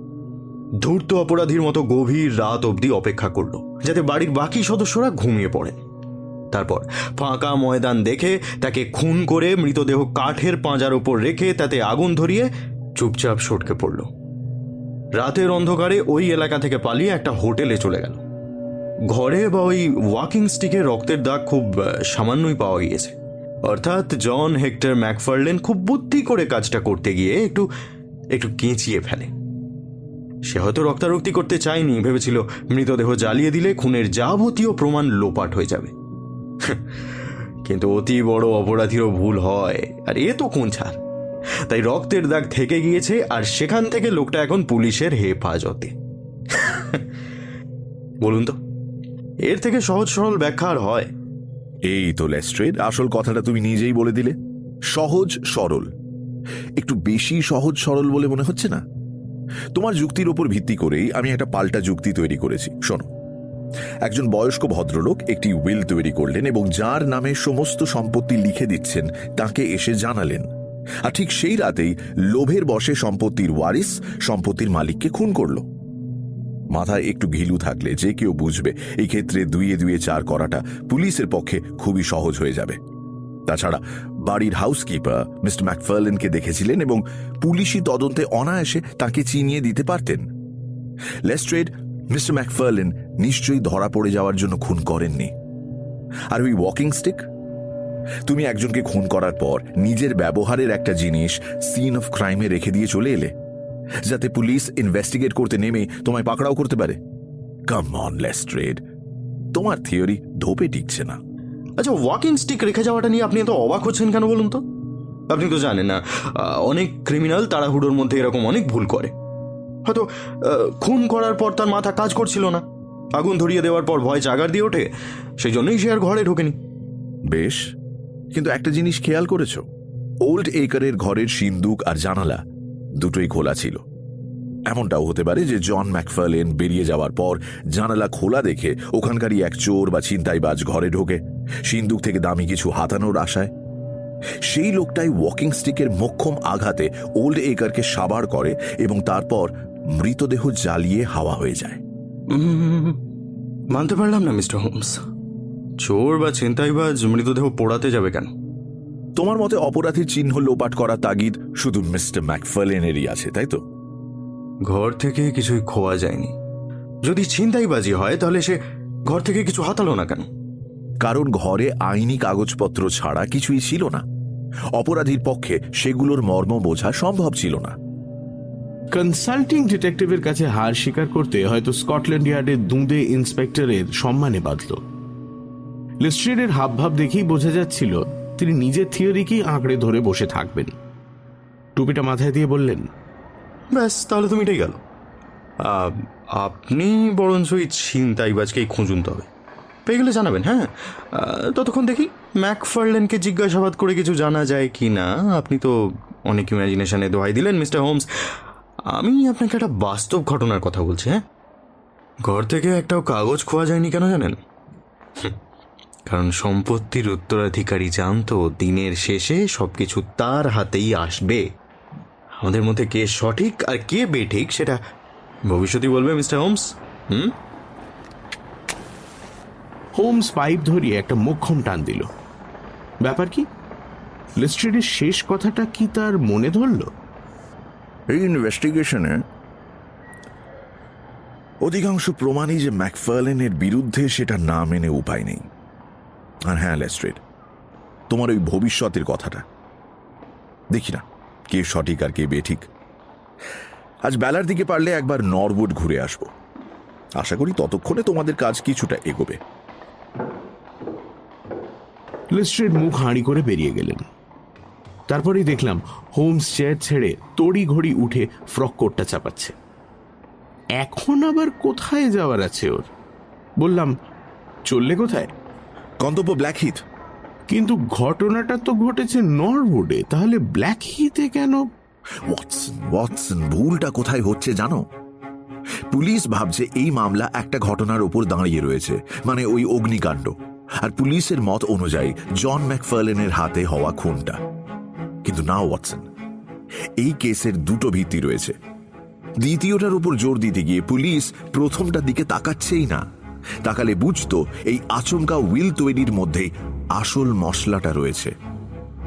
ধূর্ত অপরাধীর মতো গভীর রাত অবধি অপেক্ষা করল, যাতে বাড়ির বাকি সদস্যরা ঘুমিয়ে পড়েন। তারপর ফাঁকা ময়দান দেখে তাকে খুন করে মৃতদেহ কাঠের পাঁজার ওপর রেখে তাতে আগুন ধরিয়ে চুপচাপ সটকে পড়ল। রাতের অন্ধকারে ওই এলাকা থেকে পালিয়ে একটা হোটেলে চলে গেল। ঘরে বা ওই ওয়াকিং স্টিকে রক্তের দাগ খুব সামান্যই পাওয়া গিয়েছে। অর্থাৎ জন হেক্টর ম্যাকফার্লেন খুব বুদ্ধি করে কাজটা করতে গিয়ে একটু একটু কেঁচিয়ে ফেলে। সে হয়তো রক্তারক্তি করতে চায়নি, ভেবেছিল মৃতদেহ জ্বালিয়ে দিলে খুনের যাবতীয় প্রমাণ লোপাট হয়ে যাবে। কিন্তু অতি বড় অপরাধীরও ভুল হয়, আর এ তো কোন ছাড়। তাই রক্তের দাগ থেকে গিয়েছে, আর সেখান থেকে লোকটা এখন পুলিশের হেফাজতে। বলুন তো, এর থেকে সহজ সরল ব্যাখ্যা আর হয়। এই তো লেস্ট্রেড, আসল কথাটা তুমি নিজেই বলে দিলে। সহজ সরল। একটু বেশি সহজ সরল বলে মনে হচ্ছে না? তোমার যুক্তির উপর ভিত্তি করেই আমি একটা পাল্টা যুক্তি তৈরি করেছি। শোনো। একজন বয়স্ক ভদ্রলোক একটি উইল তৈরি করলেন এবং যার নামে সমস্ত সম্পত্তি লিখে দিচ্ছেন, তাকে এসে জানালেন। আর ঠিক সেই রাতেই লোভের বসে সম্পত্তির ওয়ারিস সম্পত্তির মালিককে খুন করল। মাথায় একটু ঘিলু থাকলে যে কেউ বুঝবে এই ক্ষেত্রে দুইয়ে দুইয়ে চার করাটা পুলিশের পক্ষে খুবই সহজ হয়ে যাবে। তাছাড়া বাড়ির হাউসকিপার মিস্টার ম্যাকফার্লেনকে দেখেছিলেন এবং পুলিশি তদন্তে অনায়াসে তাকে চিনিয়ে দিতে পারতেন। লেস্ট্রেড মিস্টার ম্যাকফার্লেন নিশ্চয়ই ধরা পড়ে যাওয়ার জন্য খুন করেননি। আর ওই ওয়াকিং স্টিক তুমি একজনকে খুন করার পর নিজের ব্যবহারের একটা জিনিস সিন অফ ক্রাইমে রেখে দিয়ে চলে এলে, যাতে পুলিশ ইনভেস্টিগেট করতে নেমে তোমায় পাকড়াও করতে পারে। কাম অন লেস্ট্রেড তোমার থিওরি ধোপে টিকছে না। আচ্ছা ওয়াকিং স্টিক রেখে যাওয়াটা নিয়ে আপনি এত অবাক হচ্ছেন কেন বলুন তো? আপনি তো জানেন না অনেক ক্রিমিনাল তাড়াহুড়োর মধ্যে এরকম অনেক ভুল করে। হয়তো খুন করার পর তার মাথা কাজ করছিল না। আগুন ধরিয়ে দেওয়ার পর ভয় জাগার দিয়ে ওঠে, সেই জন্যই সে আর ঘরে ঢোকেনি। বেশ, কিন্তু একটা জিনিস খেয়াল করেছ? ওল্ড একরের ঘরের সিন্দুক আর জানালা দুটোই খোলা ছিল। এমনটাও হতে পারে যে জন ম্যাকফার্লেন বেরিয়ে যাওয়ার পর জানালা খোলা দেখে ওখানকারই এক চোর বা ছিনতাইবাজ ঘরে ঢোকে। সিন্দুক থেকে দামি কিছু হাতানোর আশায়। সেই লোকটাই ওয়াকিং স্টিকের মোক্ষম আঘাতে ওল্ড একরকে সাবার করে এবং তারপর মৃতদেহ জ্বালিয়ে হাওয়া হয়ে যায়। মানতে পারলাম না মিস্টার হোমস। চোর বা ছিনতাইবাজ মৃতদেহ পোড়াতে যাবে কেন? তোমার মতে অপরাধীর চিহ্ন লোপাট করা তাগিদ শুধু মিস্টার ম্যাকফার্লেনেরই আছে তাই তো? ঘর থেকে কিছুই খোয়া যায়নি। যদি ছিনতাইবাজি হয় তাহলে সে ঘর থেকে কিছু হাতালো না কেন? কারণ ঘরে আইনি কাগজপত্র ছাড়া কিছুই ছিল না। অপরাধীর পক্ষে সেগুলোর মর্ম বোঝা সম্ভব ছিল না। কনসাল্টিং ডিটেকটিভের কাছে হার স্বীকার করতে হয়তো স্কটল্যান্ড ইয়ার্ডের দুঁদে ইন্সপেক্টরের সম্মানে বাঁধল। লিস্ট্রেডের হাবভাব দেখেই বোঝা যাচ্ছিল তিনি নিজের থিওরিকেই আঁকড়ে ধরে বসে থাকবেন। টুপিটা মাথায় দিয়ে বললেন ব্যাস তাহলে তো মিটে গেল। আপনি বরঞ্চ ওই ছিনতাইবাজকেই খুঁজুন তবে। পেয়ে গেলে জানাবেন হ্যাঁ? ততক্ষণ দেখি ম্যাক ম্যাকফার্লেনকে জিজ্ঞাসাবাদ করে কিছু জানা যায় কি না। আপনি তো অনেক ইমাজিনেশনে দোহাই দিলেন, মিস্টার হোমস। আমি আপনাকে একটা বাস্তব ঘটনার কথা বলছি হ্যাঁ? ঘর থেকে একটাও কাগজ খোয়া যায়নি কেন জানেন? কারণ সম্পত্তির উত্তরাধিকারী জানতো, দিনের শেষে সবকিছু তার হাতেই আসবে। আমাদের মধ্যে কে সঠিক আর কে বেঠিক সেটা ভবিষ্যতই বলবে, মিস্টার হোমস। হুম? হোমস পাইপ ধরিয়ে একটা মোক্ষম টান দিল। ব্যাপার কি? লিস্ট্রেডের শেষ কথাটা কি তার মনে ধরল? এই ইনভেস্টিগেশনে অধিকাংশ প্রমাণই যে ম্যাকফার্লেনের বিরুদ্ধে সেটা না মেনে উপায় নেই। আর হ্যাঁ লেস্ট্রেড তোমার ওই ভবিষ্যতের কথাটা। দেখি না, কে সঠিক আর কে বেঠিক। আজ বেলার দিকে পারলে একবার নরউড ঘুরে আসব। আশা করি ততক্ষণে তোমাদের কাজ কিছুটা এগোবে। লিস্ট্রেড মুখ হাঁড়ি করে বেরিয়ে গেলেন। তারপরেই দেখলাম হোমস চেয়ার ছেড়ে তড়ি ঘড়ি উঠে ফ্রক কোটটা চাপাচ্ছে। এখন আবার কোথায় যাওয়ার আছে ওর? বললাম চললে কোথায়? গন্তব্য ব্ল্যাকহিথ কিন্তু ঘটনাটা তো ঘটেছে নরউডে তাহলে ব্ল্যাক হিতে কেন? ওয়াটসন ওয়াটসন ভুলটা কোথায় হচ্ছে জানো? পুলিশ ভাবছে এই মামলা একটা ঘটনার ওপর দাঁড়িয়ে রয়েছে মানে ওই অগ্নিকাণ্ড। আর পুলিশের মত অনুযায়ী, জন ম্যাকফার্লেনের হাতে হওয়া খুনটা। কিন্তু না ওয়াটসন, এই কেসের দুটো ভিত্তি রয়েছে। দ্বিতীয়টার উপর জোর দিতে গিয়ে পুলিশ প্রথমটার দিকে তাকাচ্ছেই না। তাকালে বুঝতো, এই আচমকা উইল তৈরির মধ্যে আসল মশলাটা রয়েছে।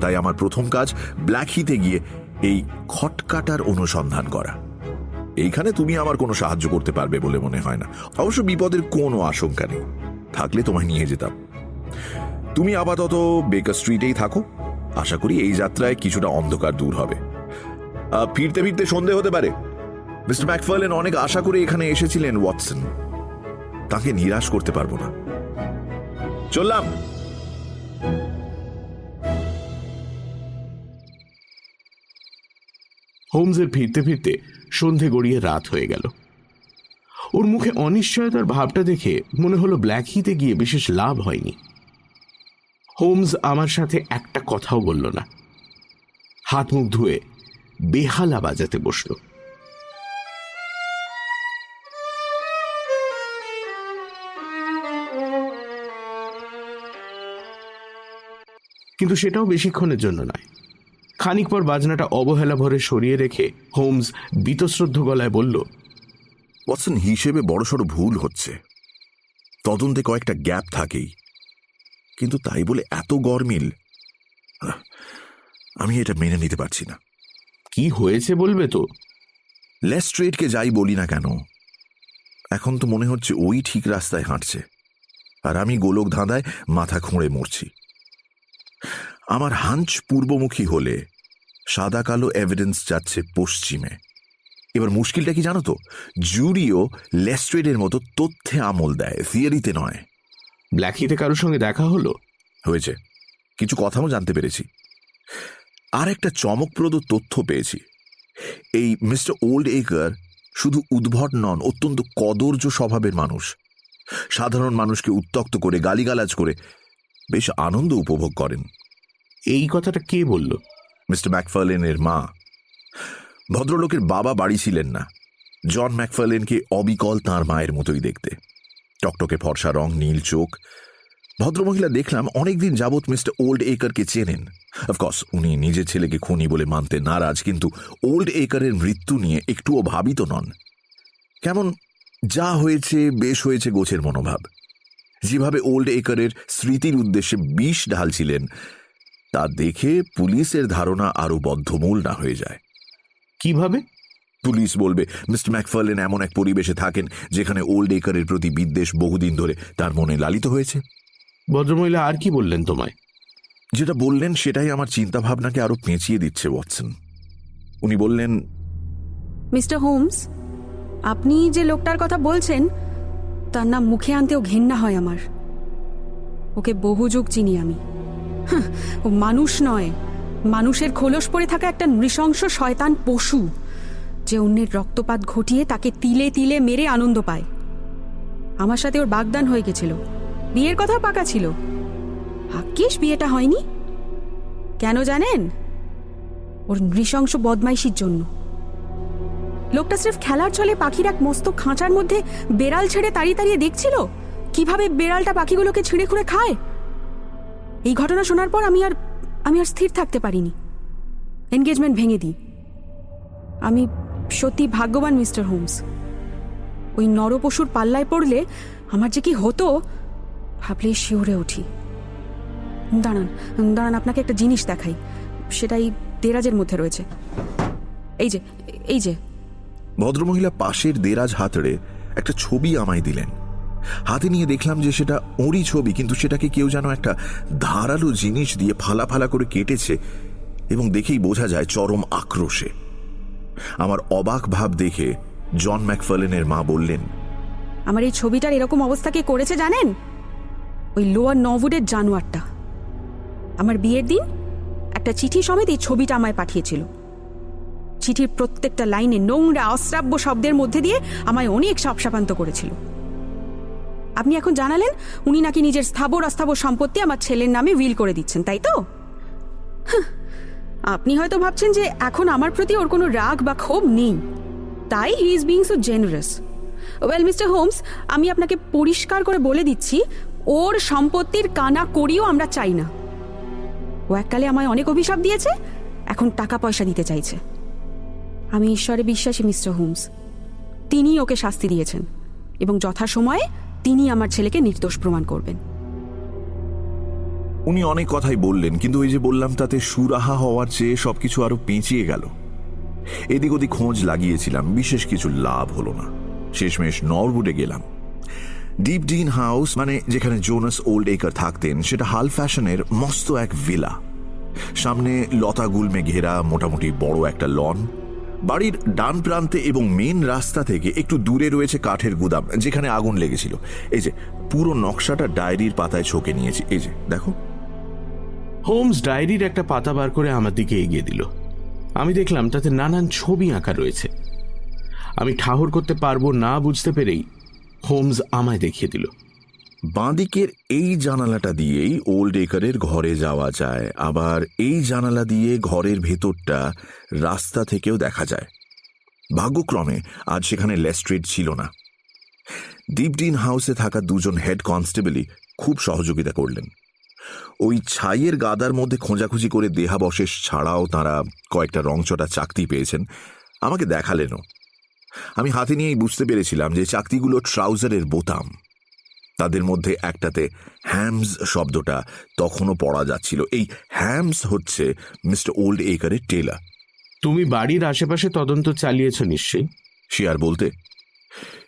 তাই আমার প্রথম কাজ, ব্ল্যাক হিতে গিয়ে এই খটকাটার অনুসন্ধান করা। এইখানে তুমি আমার কোনো সাহায্য করতে পারবে বলে মনে হয় না। অবশ্য বিপদের কোনো আশঙ্কা নেই। থাকলে তোমায় নিয়ে যেতাম। তুমি আপাতত বেকার স্ট্রিটেই থাকো। আশা করি এই যাত্রায় কিছুটা অন্ধকার দূর হবে। ফিরতে ফিরতে সন্ধে হতে পারে। মিস্টার ম্যাকফার্লেন অনেক আশা করে এখানে এসেছিলেন, ওয়াটসন। তাকে নিরাশ করতে পারব না। চললাম। হোমসের ফিরতে ফিরতে সন্ধে গড়িয়ে রাত হয়ে গেল। ওর মুখে অনিশ্চয়তার ভাবটা দেখে মনে হলো ব্ল্যাক হিতে গিয়ে বিশেষ লাভ হয়নি। হোমস আমার সাথে একটা কথাও বলল না। হাত মুখ ধুয়ে বেহালা বাজাতে বসল। কিন্তু সেটাও বেশিক্ষণের জন্য নয়। খানিক পর বাজনাটা অবহেলা ভরে সরিয়ে রেখে হোমস বীতশ্রদ্ধ গলায় বলল ওয়াটসন হিসেবে বড়সড় ভুল হচ্ছে। তদন্তে কয়েকটা গ্যাপ থাকেই। কিন্তু তাই বলে এত গরমিল আমি এটা মেনে নিতে পারছি না। কি হয়েছে বলবে তো? লেস্ট্রেটকে যাই বলি না কেন এখন তো মনে হচ্ছে ওই ঠিক রাস্তায় হাঁটছে আর আমি গোলক ধাঁধায় মাথা খুঁড়ে মরছি। আমার হাঞ্চ পূর্বমুখী হলে সাদা কালো এভিডেন্স যাচ্ছে পশ্চিমে। এবার মুশকিলটা কি জানো তো? জুরিও লেস্ট্রেটের মতো তথ্যে আমল দেয় থিয়ারিতে নয়। ব্ল্যাকিতে কারোর সঙ্গে দেখা হলো? হয়েছে। কিছু কথাও জানতে পেরেছি। আর একটা চমকপ্রদ তথ্য পেয়েছি। এই মিস্টার ওল্ড একার শুধু উদ্ভট নন অত্যন্ত কদর্য স্বভাবের মানুষ। সাধারণ মানুষকে উত্তক্ত করে গালিগালাজ করে বেশ আনন্দ উপভোগ করেন। এই কথাটা কে বলল? মিস্টার ম্যাকফার্লেনের মা। ভদ্রলোকের বাবা বাড়ি ছিলেন না। জন ম্যাকফার্লেনকে অবিকল তাঁর মায়ের মতোই দেখতে। টকটকে ফর্সা রং, নীল চোখ। ভদ্রমহিলা দেখলাম অনেকদিন যাবৎ মিস্টার ওল্ড একারকে চেনেন অফকোর্স উনি নিজের ছেলেকে খুনি বলে মানতে নারাজ, কিন্তু ওল্ড একারের মৃত্যু নিয়ে একটুও ভাবিত নন। কেমন, যা হয়েছে, বেশ হয়েছে গোছের মনোভাব। যেভাবে ওল্ড একারের স্মৃতির উদ্দেশ্যে বিষ ঢালছিলেন তা দেখে পুলিশের ধারণা আরও বদ্ধমূল না হয়ে যায়। কীভাবে? পুলিশ বলবে মিস্টার ম্যাকফার্লেন এমন এক পরিবেশে থাকেন যেখানে ওল্ড একারের প্রতি বিদ্বেষ বহুদিন ধরে তার মনে লালিত হয়েছে। ভদ্রমহিলা আর কি বললেন তোমায়? যেটা বললেন সেটাই আমার চিন্তা ভাবনাকে আরও পেঁচিয়ে দিচ্ছে ওয়াটসন। উনি বললেন মিস্টার হোমস আপনি যে লোকটার কথা বলছেন তার নাম মুখে আনতেও ঘেন্না হয় আমার। ওকে বহু যুগ চিনি আমি। ও মানুষ নয়। মানুষের খোলস পড়ে থাকা একটা নৃশংস শয়তান পশু, যে অন্যের রক্তপাত ঘটিয়ে তাকে তিলে তিলে মেরে আনন্দ পায়। আমার সাথে ওর বাগদান হয়ে গেছিল। বিয়ের কথা পাকা ছিল। ভাগ্যিস বিয়েটা হয়নি? কেন জানেন? ওর নৃশংস বদমাইশির জন্য। লোকটা স্রেফ খেলার ছলে পাখির এক মস্ত খাঁচার মধ্যে বেড়াল ছেড়ে তাড়িয়ে তাড়িয়ে দেখছিল? কীভাবে বেড়ালটা পাখিগুলোকে ছিঁড়ে খুঁড়ে খায়? এই ঘটনা শোনার পর আমি আর আমি আর স্থির থাকতে পারিনি। এনগেজমেন্ট ভেঙে দিই। আমি সত্যি ভাগ্যবান, মিস্টার হোমস। ওই নরপশুর পাল্লায় পড়লে আমার যে কি হতো ভাবলেই শিউরে উঠি। দাঁড়ান দাঁড়ান, আপনাকে একটা জিনিস দেখাই। সেটাই দেরাজের মধ্যে রয়েছে। এই যে এই যে। ভদ্রমহিলা পাশের দেরাজ হাতড়ে একটা ছবি আমায় দিলেন। হাতে নিয়ে দেখলাম যে সেটা ওরই ছবি, কিন্তু সেটাকে কেউ যেন একটা ধারালো জিনিস দিয়ে ফালা ফালা করে কেটেছে এবং দেখেই বোঝা যায় চরম আক্রোশে। আমার অবাক ভাব দেখে জন ম্যাকফার্লেনের মা বললেন, আমার এই ছবিটার এরকম অবস্থা কে করেছে জানেন? ওই লোয়ার নভুডের জানোয়ারটা। আমার বিয়ের দিন একটা চিঠি সমেত এই ছবিটা আমায় পাঠিয়েছিল। চিঠির প্রত্যেকটা লাইনে নোংরা, অশ্রাব্য শব্দের মধ্যে দিয়ে আমায় অনেক সাপসাপান্ত করেছিল। আপনি এখন জানালেন উনি নাকি নিজের স্থাবর অস্থাবর সম্পত্তি আমার ছেলের নামে উইল করে দিচ্ছেন, তাই তো? আপনি হয়তো ভাবছেন যে এখন আমার প্রতি ওর কোনো রাগ বা ক্ষোভ নেই। তাই he is being so generous well Mr Holmes আমি আপনাকে পরিষ্কার করে বলে দিচ্ছি, ওর সম্পত্তির কানা করিও আমরা চাই না। ও এককালে আমায় অনেক অভিশাপ দিয়েছে, এখন টাকা পয়সা দিতে চাইছে। আমি ঈশ্বরে বিশ্বাসী মিস্টার হোমস তিনি ওকে শাস্তি দিয়েছেন এবং যথাসময়ে তিনি আমার ছেলেকে নির্দোষ প্রমাণ করবেন। উনি অনেক কথাই বললেন, কিন্তু ওই যে বললাম তাতে সুরাহা হওয়ার চেয়ে সবকিছু আরও পেঁচিয়ে গেল। এদিক ওদিক খোঁজ লাগিয়েছিলাম, বিশেষ কিছু লাভ হলো না। শেষমেশ নরউডে গেলাম। ডিপ ডিন হাউস মানে যেখানে জোনাস ওল্ড একার থাকতেন, সেটা হাল ফ্যাশনের মস্ত এক ভিলা সামনে লতা গুলমে ঘেরা মোটামুটি বড় একটা লন বাড়ির ডান প্রান্তে এবং মেন রাস্তা থেকে একটু দূরে রয়েছে কাঠের গুদাম, যেখানে আগুন লেগেছিল। এই যে, পুরো নকশাটা ডায়েরির পাতায় ছকে নিয়েছি। এই যে, দেখো। হোমস ডায়েরির একটা পাতা বার করে আমার দিকে এগিয়ে দিল। আমি দেখলাম তাতে নানান ছবি আঁকা রয়েছে। আমি ঠাহর করতে পারব না বুঝতে পেরেই হোমস আমায় দেখিয়ে দিল। বাঁদিকের এই জানালাটা দিয়েই ওল্ড একারের ঘরে যাওয়া যায়। আবার এই জানালা দিয়ে ঘরের ভেতরটা রাস্তা থেকেও দেখা যায়। ভাগ্যক্রমে আজ সেখানে লেস্ট্রিট ছিল না। ডিপডিন হাউসে থাকা দুজন হেড কনস্টেবলই খুব সহযোগিতা করলেন। ওই ছাইয়ের গাদার মধ্যে খোঁজাখুঁজি করে দেহাবশেষ ছাড়াও তারা কয়েকটা রংচটা চাকতি পেয়েছেন। আমাকে দেখালেনও। আমি হাতে নিয়েই বুঝতে পেরেছিলাম যে চাকতিগুলো ট্রাউজারের বোতাম। তাদের মধ্যে একটাতে হ্যামস শব্দটা তখনও পড়া যাচ্ছিল। এই হ্যামস হচ্ছে মিস্টার ওল্ড একারের টেলা তুমি বাড়ির আশেপাশে তদন্ত চালিয়েছ নিশ্চয়ই? সে আর বলতে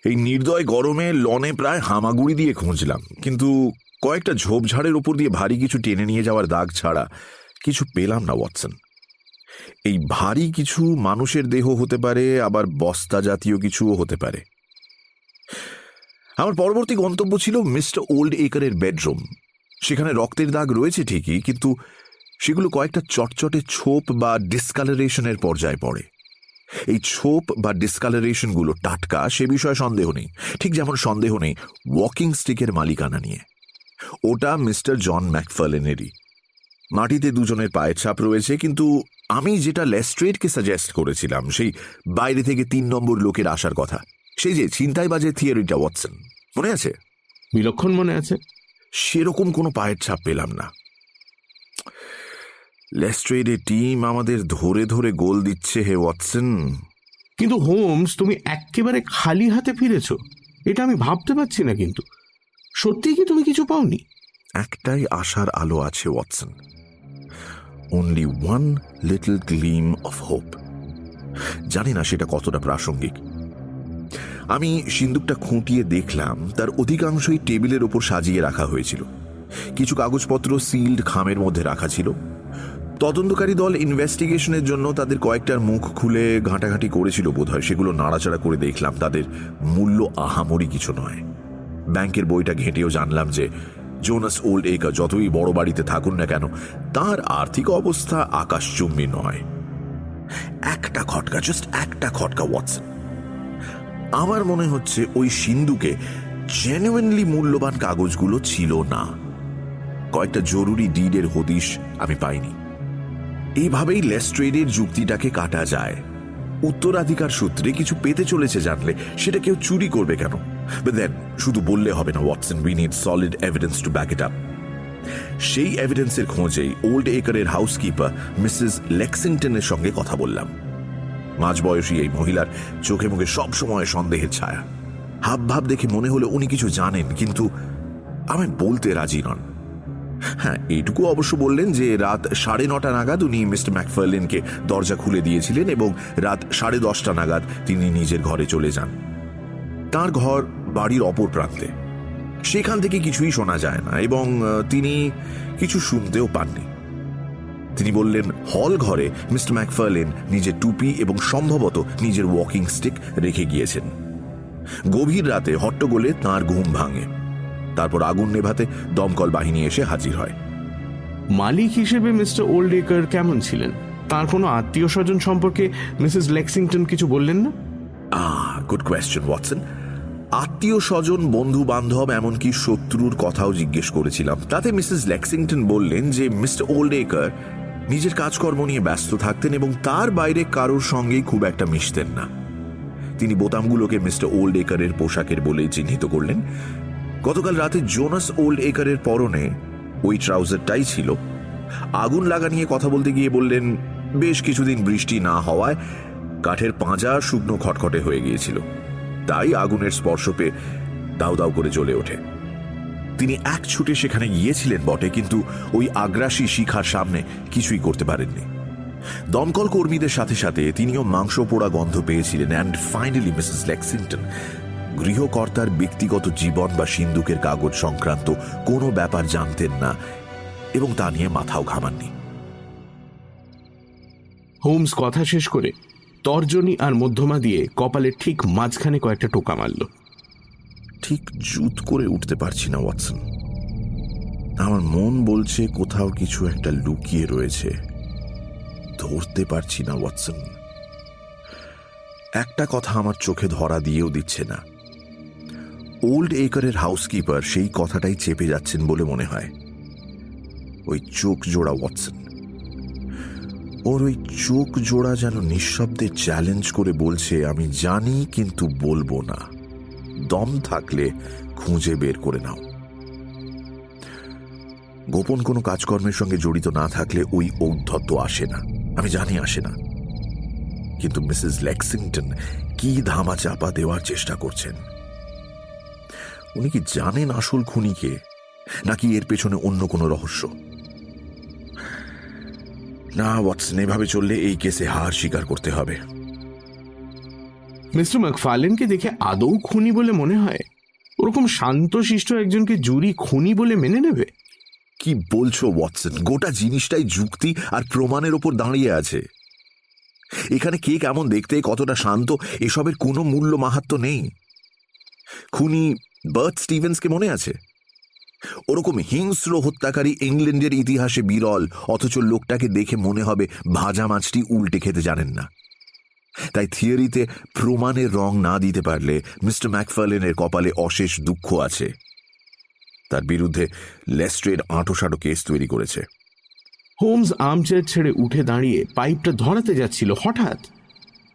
এই নির্দয় গরমে লনে প্রায় হামাগুড়ি দিয়ে খুঁজলাম কিন্তু কয়েকটা ঝোপঝাড়ের উপর দিয়ে ভারী কিছু টেনে নিয়ে যাওয়ার দাগ ছাড়া কিছু পেলাম না ওয়াটসন। এই ভারী কিছু মানুষের দেহ হতে পারে আবার বস্তা জাতীয় কিছুও হতে পারে। আমার পরবর্তী গন্তব্য ছিল মিস্টার ওল্ড একারের বেডরুম। সেখানে রক্তের দাগ রয়েছে ঠিকই, কিন্তু সেগুলো কয়েকটা চটচটে ছোপ বা ডিসকালারেশনের পর্যায়ে পড়ে। এই ছোপ বা ডিসকালারেশনগুলো টাটকা, সে বিষয়ে সন্দেহ নেই। ঠিক যেমন সন্দেহ নেই ওয়াকিং স্টিকের মালিকানা নিয়ে। ওটা মিস্টার জন ম্যাকফার্লেনেরই মাটিতে দুজনের পায়ের ছাপ রয়েছে, কিন্তু আমি যেটা লেস্ট্রেটকে সাজেস্ট করেছিলাম, সেই বাইরে থেকে তিন নম্বর লোকের আসার কথা। সেই যে চিন্তায় ছিনতাইবাজের থিওরিটা ওয়াটসন মনে আছে? বিলক্ষণ মনে আছে। সেরকম কোনো পায়ের ছাপ পেলাম না। লেস্ট্রেডের টিম আমাদের ধরে ধরে গোল দিচ্ছে হে ওয়াটসন কিন্তু হোমস তুমি একেবারে খালি হাতে ফিরেছ। এটা আমি ভাবতে পারছি না কিন্তু। সত্যি কি তুমি কিছু পাওনি? একটাই আশার আলো আছে Watson only one little gleam of hope জানি না সেটা কতটা প্রাসঙ্গিক। আমি সিন্দুকটা খুঁটিয়ে দেখলাম, তার অধিকাংশই টেবিলের ওপর সাজিয়ে রাখা হয়েছিল। কিছু কাগজপত্র সিল্ড খামের মধ্যে রাখা ছিল। তদন্তকারী দল ইনভেস্টিগেশনের জন্য তাদের কয়েকটার মুখ খুলে ঘাঁটাঘাঁটি করেছিল বোধহয়। সেগুলো নাড়াচাড়া করে দেখলাম, তাদের মূল্য আহামরি কিছু নয়। ব্যাংকের বইটা ঘেঁটেও জানলাম যে, জোনাস ওল্ড একা যতই বড় বাড়িতে থাকুন না কেন, তার আর্থিক অবস্থা আকাশচুম্বী নয়। একটা খটকা জাস্ট একটা খটকা, ওয়াটসন। আমার মনে হচ্ছে ওই সিন্ধুকে জেনুইনলি মূল্যবান কাগজগুলো ছিল না। কয়েকটা জরুরি ডিডের হদিশ আমি পাইনি। এইভাবেই লেস্ট্রেডের যুক্তিটাকে কাটা যায়। উত্তরাধিকার সূত্রে কিছু পেতে চলেছে জানলে সেটা কেউ চুরি করবে কেন? দেন শুধু বললে হবে না Watson we need solid evidence to back it up সেই এভিডেন্সের খোঁজেই ওল্ড একরের হাউসকিপার মিসেস লেক্সিংটনের সঙ্গে কথা বললাম। মাঝবয়সী এই মহিলার চোখে মুখে সবসময় সন্দেহের ছায়া। হাব ভাব দেখে মনে হলো উনি কিছু জানেন, কিন্তু আমায় বলতে রাজি নন। হ্যাঁ এইটুকু অবশ্য বললেন যে রাত সাড়ে নটা নাগাদ উনি মিস্টার ম্যাকফার্লিনকে দরজা খুলে দিয়েছিলেন এবং রাত সাড়ে দশটা নাগাদ তিনি নিজের ঘরে চলে যান। তার ঘর বাড়ির অপর প্রান্তে। সেখান থেকে কিছুই শোনা যায় না এবং তিনি কিছু শুনতেও পাননি। তিনি বললেন হল ঘরে মিস্টার ম্যাকফার্লেন নিজের টুপি এবং সম্ভবত নিজের ওয়াকিং স্টিক রেখে গিয়েছেন। গভীর রাতে হট্টগোলে তাঁর ঘুম ভাঙে। তারপর আগুন নেভাতে দমকল বাহিনী এসে হাজির হয়। মালিক হিসেবে মিস্টার ওল্ড একার কেমন ছিলেন? তার কোনো আত্মীয় স্বজন সম্পর্কে মিসেস লেক্সিংটন কিছু বললেন না? আহ গুড কোয়েশ্চেন ওয়াটসন আত্মীয় স্বজন বন্ধু বান্ধব এমনকি শত্রুর কথাও জিজ্ঞেস করেছিলাম। তাতে মিসেস লেক্সিংটন বললেন যে মিস্টার ওল্ড একার নিজের কাজকর্ম নিয়ে ব্যস্ত থাকতেন এবং তার বাইরে কারোর সঙ্গেই খুব একটা মিশতেন না। তিনি বোতামগুলোকে মিস্টার ওল্ড একারের পোশাকের বলেই চিহ্নিত করলেন। গতকাল রাতে জোনাস ওল্ড একারের পরনে ওই ট্রাউজারটাই ছিল। আগুন লাগা নিয়ে কথা বলতে গিয়ে বললেন, বেশ কিছুদিন বৃষ্টি না হওয়ায় কাঠের পাঁজা শুকনো খটখটে হয়ে গিয়েছিল। তাই আগুনের স্পর্শ পেয়ে দাউ দাউ করে জ্বলে ওঠে। তিনি এক ছুটে সেখানে গিয়েছিলেন বটে, কিন্তু ওই আগ্রাসী শিখার সামনে কিছুই করতে পারেননি। দমকল কর্মীদের সাথে সাথে তিনিও মাংস পোড়া গন্ধ পেয়েছিলেন অ্যান্ড ফাইনালি মিসেস লেক্সিংটন গৃহকর্তার ব্যক্তিগত জীবন বা সিন্দুকের কাগজ সংক্রান্ত কোনো ব্যাপার জানতেন না এবং তা নিয়ে মাথাও ঘামাননি। হোমস কথা শেষ করে তর্জনী আর মধ্যমা দিয়ে কপালের ঠিক মাঝখানে কয়েকটা টোকা মারল। ঠিক জুত করে উঠতে পারছি না, ওয়াটসন। আমার মন বলছে কোথাও কিছু একটা লুকিয়ে রয়েছে। ধরতে পারছি না, ওয়াটসন। একটা কথা আমার চোখে ধরা দিয়েও দিচ্ছে না। ওল্ড একরের হাউসকিপার সেই কথাটাই চেপে যাচ্ছেন বলে মনে হয়। ওই চোখ জোড়া, ওয়াটসন। ওর ওই চোখ জোড়া যেন নিঃশব্দে চ্যালেঞ্জ করে বলছে, আমি জানি কিন্তু বলব না। দম থাকলে খুঁজে বের করে নাও। গোপন কোনো কাজকর্মের সঙ্গে জড়িত না থাকলে ওই ঔদ্ধত্য আসে না। আমি জানি আসে না। কিন্তু মিসেস লেক্সিংটন কি ধামা চাপা দেওয়ার চেষ্টা করছেন? উনি কি জানেন আসল খুনিকে, নাকি এর পেছনে অন্য কোনো রহস্য? না ওয়াটসন এভাবে চললে এই কেসে হার স্বীকার করতে হবে। মিস্টার ম্যাকফার্লেনকে দেখে আদৌ খুনি বলে মনে হয়? ওরকম শান্তশিষ্ট একজনকে জুরি খুনি বলে মেনে নেবে? কি বলছো, ওয়াটসন? গোটা জিনিসটাই যুক্তি আর প্রমাণের ওপর দাঁড়িয়ে আছে। এখানে কে কেমন দেখতে, কতটা শান্ত, এসবের কোনো মূল্য মাহাত্ম নেই। খুনি বার্থ স্টিভেন্সকে মনে আছে? ওরকম হিংস্র হত্যাকারী ইংল্যান্ডের ইতিহাসে বিরল, অথচ লোকটাকে দেখে মনে হবে ভাজা মাছটি উল্টে খেতে জানেন না। তাই থিওরিতে প্রমাণের রং না দিতে পারলে মিস্টার ম্যাকফার্লেনের কপালে অশেষ দুঃখ আছে। তার বিরুদ্ধে লেস্ট্রেড আঁটোসাঁটো কেস তৈরি করেছে। হোমস আর্মচেয়ার ছেড়ে উঠে দাঁড়িয়ে পাইপটা ধরাতে যাচ্ছিল হঠাৎ।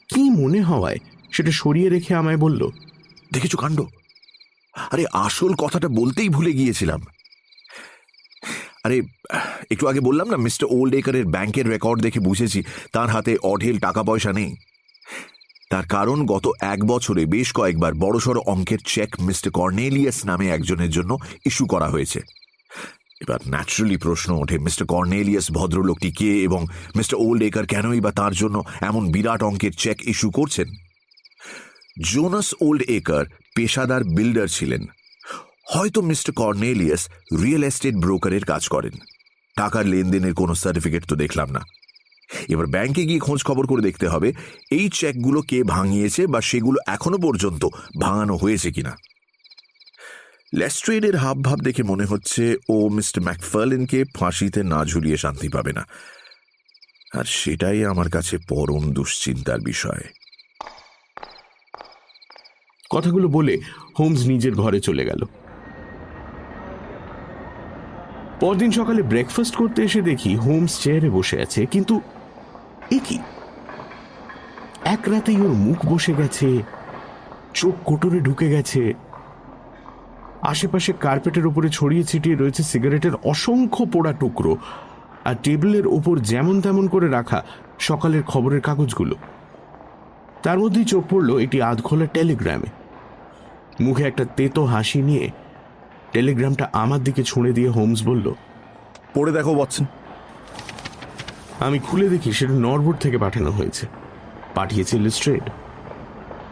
কি মনে হওয়ায় সেটা সরিয়ে রেখে আমায় বলল দেখেছ কাণ্ড? আরে আসল কথাটা বলতেই ভুলে গিয়েছিলাম। আরে একটু আগে বললাম না মিস্টার ওল্ড একরের ব্যাংকের রেকর্ড দেখে বুঝেছি তার হাতে অঢেল টাকা পয়সা নেই। তার কারণ গত এক বছরে বেশ কয়েকবার বড়সড় অঙ্কের চেক মিস্টার কর্নেলিয়াস নামে একজনের জন্য ইস্যু করা হয়েছে। এবার ন্যাচারালি প্রশ্ন ওঠে মিস্টার কর্নেলিয়াস ভদ্রলোকটি কে এবং মিস্টার ওল্ড একর কেনই বা তার জন্য এমন বিরাট অঙ্কের চেক ইস্যু করছেন? জোনাস ওল্ড একার পেশাদার বিল্ডার ছিলেন। হয়তো মিস্টার কর্নেলিয়াস রিয়েল এস্টেট ব্রোকারের কাজ করেন। টাকার লেনদেনের কোনো সার্টিফিকেট তো দেখলাম না। এবার ব্যাংকে গিয়ে খোঁজ খবর করে দেখতে হবে, এই চেকগুলো কে ভাঙিয়েছে বা সেগুলো এখনও পর্যন্ত ভাঙানো হয়েছে কিনা। লেস্ট্রেডের হাব ভাব দেখে মনে হচ্ছে ও মিস্টার ম্যাকফার্লিনকে ফাঁসিতে না ঝুলিয়ে শান্তি পাবে না। আর সেটাই আমার কাছে পরম দুশ্চিন্তার বিষয়। কথাগুলো বলে হোমস নিজের ঘরে চলে গেল। পরদিন সকালে ব্রেকফাস্ট করতে এসে দেখি হোমস চেয়ারে বসে আছে, কিন্তু এ কি? এক রাতেই ওর মুখ বসে গেছে, চোখ কোটরে ঢুকে গেছে। আশেপাশে কার্পেটের উপরে ছড়িয়ে ছিটিয়ে রয়েছে সিগারেটের অসংখ্য পোড়া টুকরো আর টেবিলের ওপর যেমন তেমন করে রাখা সকালের খবরের কাগজগুলো। তার মধ্যেই চোখ পড়ল একটি আধখোলা টেলিগ্রামে। মুখে একটা তেতো হাসি নিয়ে টেলিগ্রামটা আমার দিকে ছুঁড়ে দিয়ে হোমস বলল, পড়ে দেখো বচ্চন আমি খুলে দেখি সেটা নরবোর্ড থেকে পাঠানো হয়েছে পাঠিয়েছে লিস্ট্রেড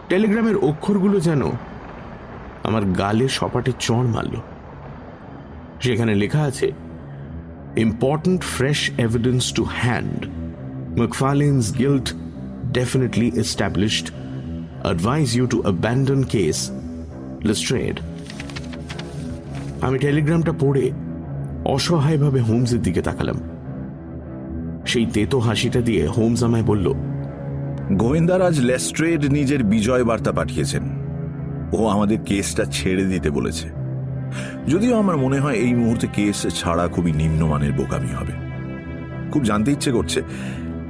টেলিগ্রামের অক্ষরগুলো যেন আমার গালে সপাটে চড় মারল সেখানে লেখা আছে important fresh evidence to hand McFarlane's guilt definitely established. Advise you to abandon case. Lestrade. আমি টেলিগ্রামটা পড়ে অসহায়ভাবে হোমসের দিকে তাকালাম সেই তেতো হাসিটা দিয়ে হোমস আমায় বলল গোয়েন্দারাজ লেস্ট্রেড নিজের বিজয় বার্তা পাঠিয়েছেন। ও আমাদের কেসটা ছেড়ে দিতে বলেছে। যদিও আমার মনে হয় এই মুহূর্তে কেস ছাড়া খুবই নিম্নমানের বোকামি হবে। খুব জানতে ইচ্ছে করছে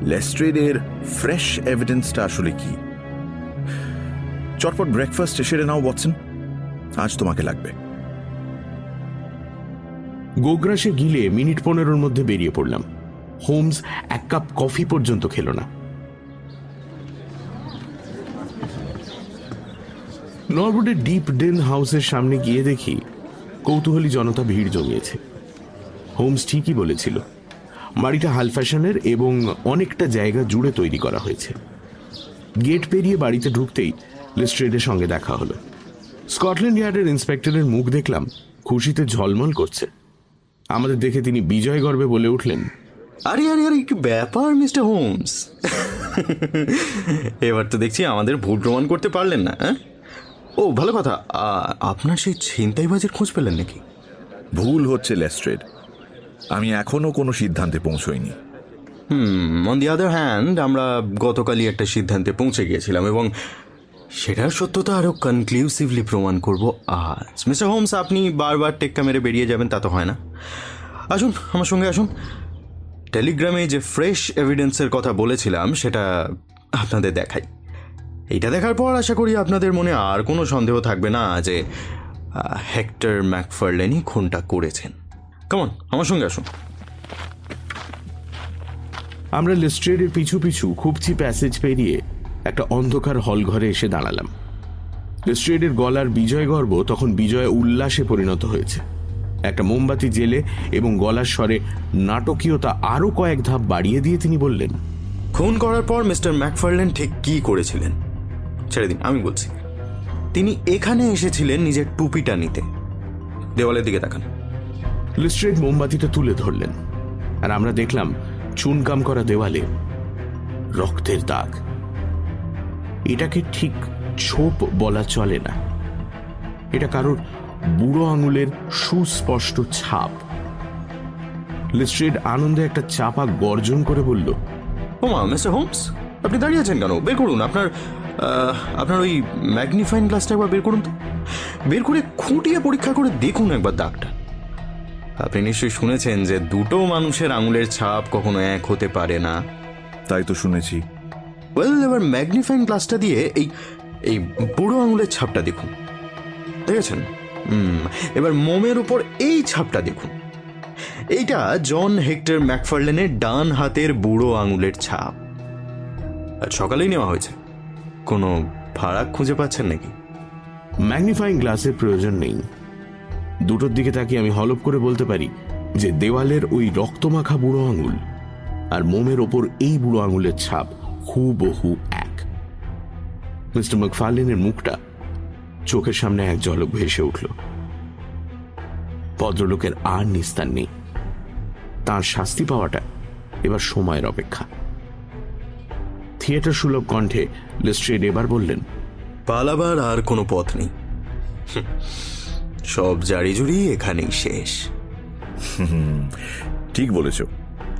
লেস্ট্রেডের ফ্রেশ এভিডেন্সটা আসলে কি। চটপট ব্রেকফাস্ট সেরে নাও বলছেন আজ তোমাকে লাগবে। গোগ্রাসে গিলে মিনিট পনেরোর মধ্যে বেরিয়ে পড়লাম। হোমস এক কাপ কফি পর্যন্ত খেল না। নরবোর্ডের ডিপ ডেন হাউসের সামনে গিয়ে দেখি কৌতূহলী জনতা ভিড় জমিয়েছে। হোমস ঠিকই বলেছিল, বাড়িটা হাল ফ্যাশনের এবং অনেকটা জায়গা জুড়ে তৈরি করা হয়েছে। গেট পেরিয়ে বাড়িতে ঢুকতেই লেস্ট্রেডের সঙ্গে দেখা হলো। স্কটল্যান্ড ইয়ার্ডের ইন্সপেক্টরের মুখ দেখলাম, খুশিতে ঝলমল করছে। আমাদের দেখে তিনি বিজয় গর্বে বলে উঠলেন আরে আরে আরে কি ব্যাপার মিস্টার হোমস? এবার তো দেখছি আমাদের ভুল প্রমাণ করতে পারলেন না হ্যাঁ? ও ভালো কথা আপনার সেই ছিনতাইবাজের খোঁজ পেলেন নাকি? ভুল হচ্ছে লেস্ট্রেড। আমি এখনও কোনো সিদ্ধান্তে পৌঁছইনি। হুম অন দি আদার হ্যান্ড আমরা গতকালই একটা সিদ্ধান্তে পৌঁছে গিয়েছিলাম এবং সেটার সত্যতা আরও কনক্লুসিভলি প্রমাণ করব আজ। মিস্টার হোমস আপনি বারবার টেক্কা মেরে বেরিয়ে যাবেন তা তো হয় না। আসুন আমার সঙ্গে আসুন। টেলিগ্রামে যে ফ্রেশ এভিডেন্সের কথা বলেছিলাম, সেটা আপনাদের দেখাই। এইটা দেখার পর আশা করি আপনাদের মনে আর কোনো সন্দেহ থাকবে না যে হেক্টর ম্যাকফার্লেনই খুনটা করেছেন। কেমন আমার সঙ্গে আসুন। আমরা লেস্ট্রেডের পিছু পিছু খুবচি প্যাসেজ পেরিয়ে একটা অন্ধকার হল ঘরে এসে দাঁড়ালাম। লেস্ট্রেডের গলার বিজয় গর্ব তখন বিজয় উল্লাসে পরিণত হয়েছে। একটা মোমবাতি জেলে এবং গলার স্বরে নাটকীয়তা আরও কয়েক ধাপ বাড়িয়ে দিয়ে তিনি বললেন খুন করার পর মিস্টার ম্যাকফার্লেন ঠিক কি করেছিলেন? ছেড়ে দিন আমি বলছি। তিনি এখানে এসেছিলেন নিজের টুপিটা নিতে। দেওয়ালের দিকে তাকান। লিস্ট্রেড মোমবাতিটা তুলে ধরলেন আর আমরা দেখলাম চুনকাম করা দেওয়ালে রক্তের দাগ। এটাকে ঠিক ছোপ বলা চলে না। এটা কারোর বুড়ো আঙুলের সুস্পষ্ট ছাপ। লিস্ট্রেড আনন্দে একটা চাপা গর্জন করে বলল ওমা মিস্টার হোমস আপনি দাঁড়িয়ে আছেন কেন? বের করুন আপনার আপনার ওই ম্যাগনিফাইং গ্লাসটা একবার বের করুন তো। বের করে খুঁটিয়ে পরীক্ষা করে দেখুন একবার দাগটা। আপনি নিশ্চয়ই শুনেছেন যে দুটো মানুষের আঙুলের ছাপ কখনো এক হতে পারে না। তাই তো শুনেছি। ওয়েল এবার ম্যাগনিফাইং গ্লাসটা দিয়ে এই এই বুড়ো আঙুলের ছাপটা দেখুন। দেখেছেন? এবার মোমের উপর এই ছাপটা দেখুন। এইটা জন হেক্টর ম্যাকফার্লেনের ডান হাতের বুড়ো আঙুলের ছাপ। আজ সকালেই নেওয়া হয়েছে। কোনো ফারাক খুঁজে পাচ্ছেন নাকি? ম্যাগনিফাইং গ্লাসের প্রয়োজন নেই। দুটোর দিকে তাকিয়ে আমি হলপ করে বলতে পারি যে দেওয়ালের ওই রক্তমাখা বুড়ো আঙুল আর মোমের ওপর এই বুড়ো আঙুলের ছাপ হুবহু এক। মিস্টার ম্যাকফার্লিনের মুখটা চোখের সামনে এক ঝলক ভেসে উঠল। ভদ্রলোকের আর নিস্তার নেই। তার শাস্তি পাওয়াটা এবার সময়ের অপেক্ষা। থিয়েটার সুলভ কণ্ঠে লেস্ট্রেড এবার বললেন পালাবার আর কোনো পথ নেই। সব জারি জুড়ি এখানেই শেষ। ঠিক বলেছ।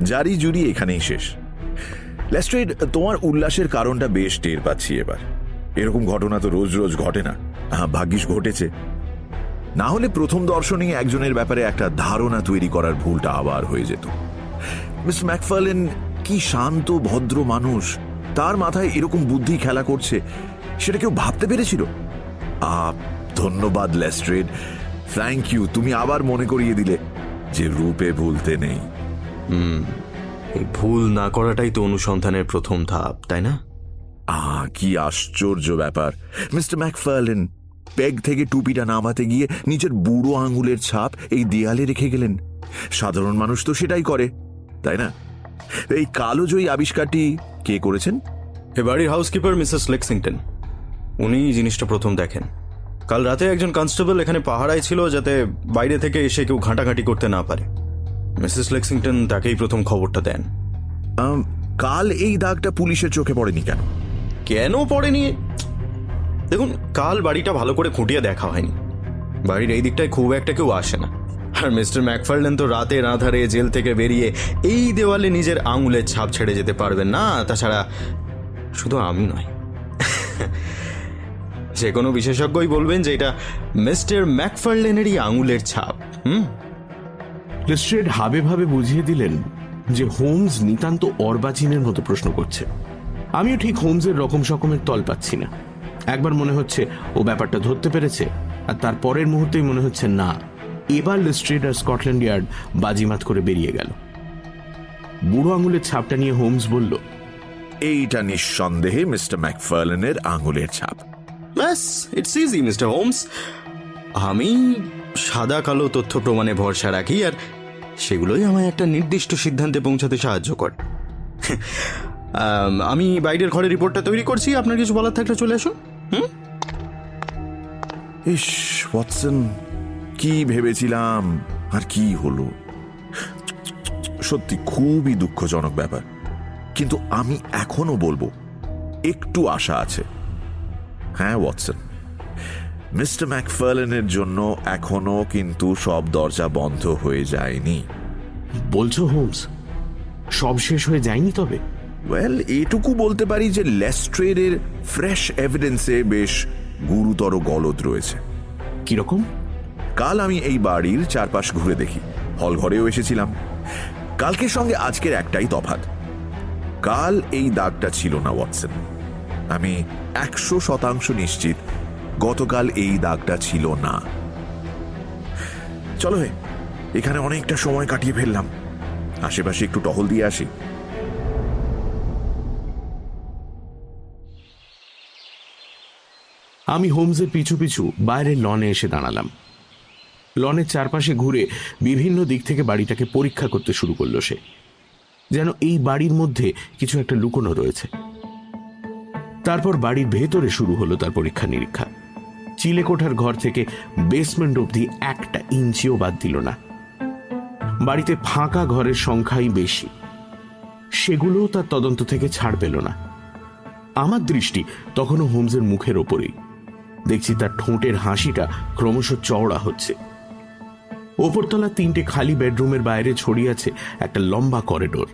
জারি জুরি এখানেই শেষ। লেস্ট্রেড তোমার উল্লাসের কারণটা বেশ টের পাচ্ছি এবার। এরকম ঘটনা তো রোজ রোজ ঘটে না। হ্যাঁ, ভাগ্যিস ঘটেছে। না হলে প্রথম দর্শনেই একজনের ব্যাপারে একটা ধারণা তৈরি করার ভুলটা আবার হয়ে যেত। মিস ম্যাকফার্লেন কি শান্ত ভদ্র মানুষ তার মাথায় এরকম বুদ্ধি খেলা করছে সেটা কেউ ভাবতে পেরেছিল? আ ধন্যবাদ লেস্ট্রেড থ্যাংক ইউ তুমি আবার মনে করিয়ে দিলে যে রূপে ভুলতে নেই। এই ভুল না করাটাই তো অনুসন্ধানের প্রথম ধাপ তাই না? আহ কি আশ্চর্য ব্যাপার। মিস্টার ম্যাকফার্লেন পেগ থেকে টুপিটা নামাতে গিয়ে নিজের বুড়ো আঙুলের ছাপ এই দেয়ালে রেখে গেলেন। সাধারণ মানুষ তো সেটাই করে তাই না? এই কালোজয়ী আবিষ্কারটি কে করেছেন? এ বাড়ির হাউসকিপার মিসেস লেক্সিংটন উনি জিনিসটা প্রথম দেখেন। কাল রাতে একজন কনস্টেবল এখানে পাহারায় ছিল যাতে বাইরে থেকে এসে কেউ ঘাঁটাঘাঁটি করতে না পারে। মিসেস লেক্সিংটন তাকেই প্রথম খবরটা দেন। কাল এই দাগটা পুলিশের চোখে পড়েনি কেন? কেন পড়েনি? দেখুন, কাল বাড়িটা ভালো করে খুঁটিয়ে দেখা হয়নি। বাড়ির এই দিকটায় খুব একটা কেউ আসে না। আর মিস্টার ম্যাকফার্লেন তো রাতে রাধারে জেল থেকে বেরিয়ে এই দেওয়ালে নিজের আঙুলের ছাপ ছেড়ে যেতে পারবেন না, তাছাড়া শুধু আমি নয়। যে কোনো বিশেষজ্ঞই বলবেন যে এটা মিস্টার ম্যাকফার্লেনেরই আঙুলের ছাপ, হুম? লেস্ট্রেড হাবে ভাবে বুঝিয়ে দিলেন যে হোমস নিতান্ত অর্বাচীনের মতো প্রশ্ন করছে। আমিও ঠিক হোমসের রকম সকমের তল পাচ্ছি না। একবার মনে হচ্ছে ও ব্যাপারটা ধরতে পেরেছে আর তার পরের মুহূর্তেই মনে হচ্ছে না। এবার লেস্ট্রেড আর স্কটল্যান্ড ইয়ার্ড বাজিমাত করে বেরিয়ে গেল। বুড়ো আঙুলের ছাপটা নিয়ে হোমস বলল এইটা নিঃসন্দেহে মিস্টার ম্যাকফার্লেনের আঙুলের ছাপ। ব্যাস ইটস ইজি মিস্টার হোমস আমি সাদা কালো তথ্য প্রমাণে ভরসা রাখি আর সেগুলোই আমায় একটা নির্দিষ্ট সিদ্ধান্তে পৌঁছাতে সাহায্য করে। আম, আমি বাইরের ঘরে রিপোর্টটা তৈরি করছি আপনার কিছু বলার থাকলে চলে আসুন। হুম? ইস, ওয়াটসন, কি ভেবেছিলাম? আর কি হলো? সত্যি খুবই দুঃখজনক ব্যাপার। কিন্তু আমি এখনও বলব, একটু আশা আছে। হ্যাঁ ওয়াটসন। মিস্টার ম্যাকফার্লেনের জন্য এখনও কিন্তু সব দরজা বন্ধ হয়ে যায়নি। বলছো, হোমস, সব শেষ হয়ে যায়নি তবে? ওয়েল এটুকু বলতে পারি যে লেস্ট্রেডের ফ্রেশ এভিডেন্সে বেশ গুরুতর গলদ রয়েছে। কীরকম? কাল আমি এই বাড়ির চারপাশ ঘুরে দেখি। হল ঘরেও এসেছিলাম। কালকের সঙ্গে আজকের একটাই তফাৎ। কাল এই দাগটা ছিল না ওয়াটসন। আমি একশো শতাংশ নিশ্চিত গতকাল এই দাগটা ছিল না। চলো হে এখানে অনেকটা সময় কাটিয়ে ফেললাম। আশেপাশে একটু টহল দিয়ে আসি। আমি হোমসের পিছু পিছু বাইরের লনে এসে দাঁড়ালাম। লনের চারপাশে ঘুরে বিভিন্ন দিক থেকে বাড়িটাকে পরীক্ষা করতে শুরু করল সে। যেন এই বাড়ির মধ্যে কিছু একটা লুকোনো রয়েছে। তারপর বাড়ির ভেতরে শুরু হলো তার পরীক্ষা নিরীক্ষা চিলেকোঠার ঘর থেকে বেসমেন্ট অবধি একটা ইঞ্চিও বাদ দিল না। বাড়িতে ফাঁকা ঘরের সংখ্যাই বেশি। সেগুলোও তার তদন্ত থেকে ছাড় পেল না। আমার দৃষ্টি তখনও হোমসের মুখের ওপরেই। দেখছি তার ঠোঁটের হাসিটা ক্রমশ চওড়া হচ্ছে। ওপরতলা তিনটে খালি বেডরুমের বাইরে ছড়িয়ে আছে একটা লম্বা করিডোর।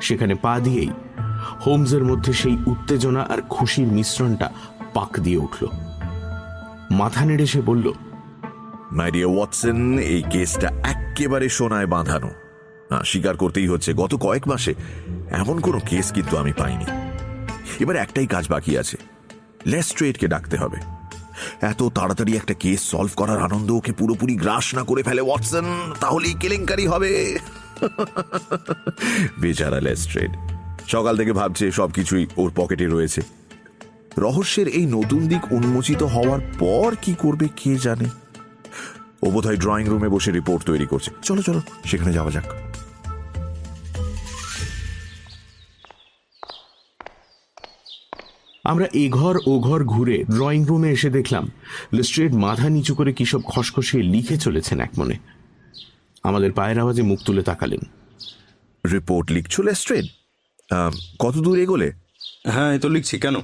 সেখানে পা দিয়েই হোমসের মধ্যে সেই উত্তেজনা আর খুশির মিশ্রণটা পাক দিয়ে উঠল। মাথা নেড়ে সে বলল মাই ডিয়ার ওয়াটসন, এই কেসটা একেবারে সোনায় বাঁধানো। স্বীকার করতেই হচ্ছে, গত কয়েক মাসে এমন কোনো কেস কিন্তু আমি পাইনি। এবার একটাই কাজ বাকি আছে, লেস্ট্রেটকে ডাকতে হবে। এত তাড়াতাড়ি একটা কেস সলভ করার আনন্দ ওকে পুরোপুরি গ্রাস না করে ফেলে, ওয়াটসন। তাহলেই কেলেঙ্কারি হবে। বেচারা লেস্ট্রেট সকাল থেকে ভাবছে সবকিছুই ওর পকেটে রয়েছে। রহস্যের এই নতুন দিক উন্মোচিত হওয়ার পর কি করবে কে জানে? ও বোধহয় ড্রয়িং রুমে বসে রিপোর্ট তৈরি করছে। চলো চলো, সেখানে যাওয়া যাক। আমরা এ ঘর ও ঘর ঘুরে ড্রয়িং রুমে এসে দেখলাম। লেস্ট্রেট মাথা নিচু করে কি সব খসখসিয়ে লিখে চলেছেন এক মনে। আমাদের পায়ের আওয়াজে মুখ তুলে তাকালেন। রিপোর্ট লিখছো লেস্ট্রেড আম, কত দূর এগোলে? হ্যাঁ এ তো লিখছি কেন?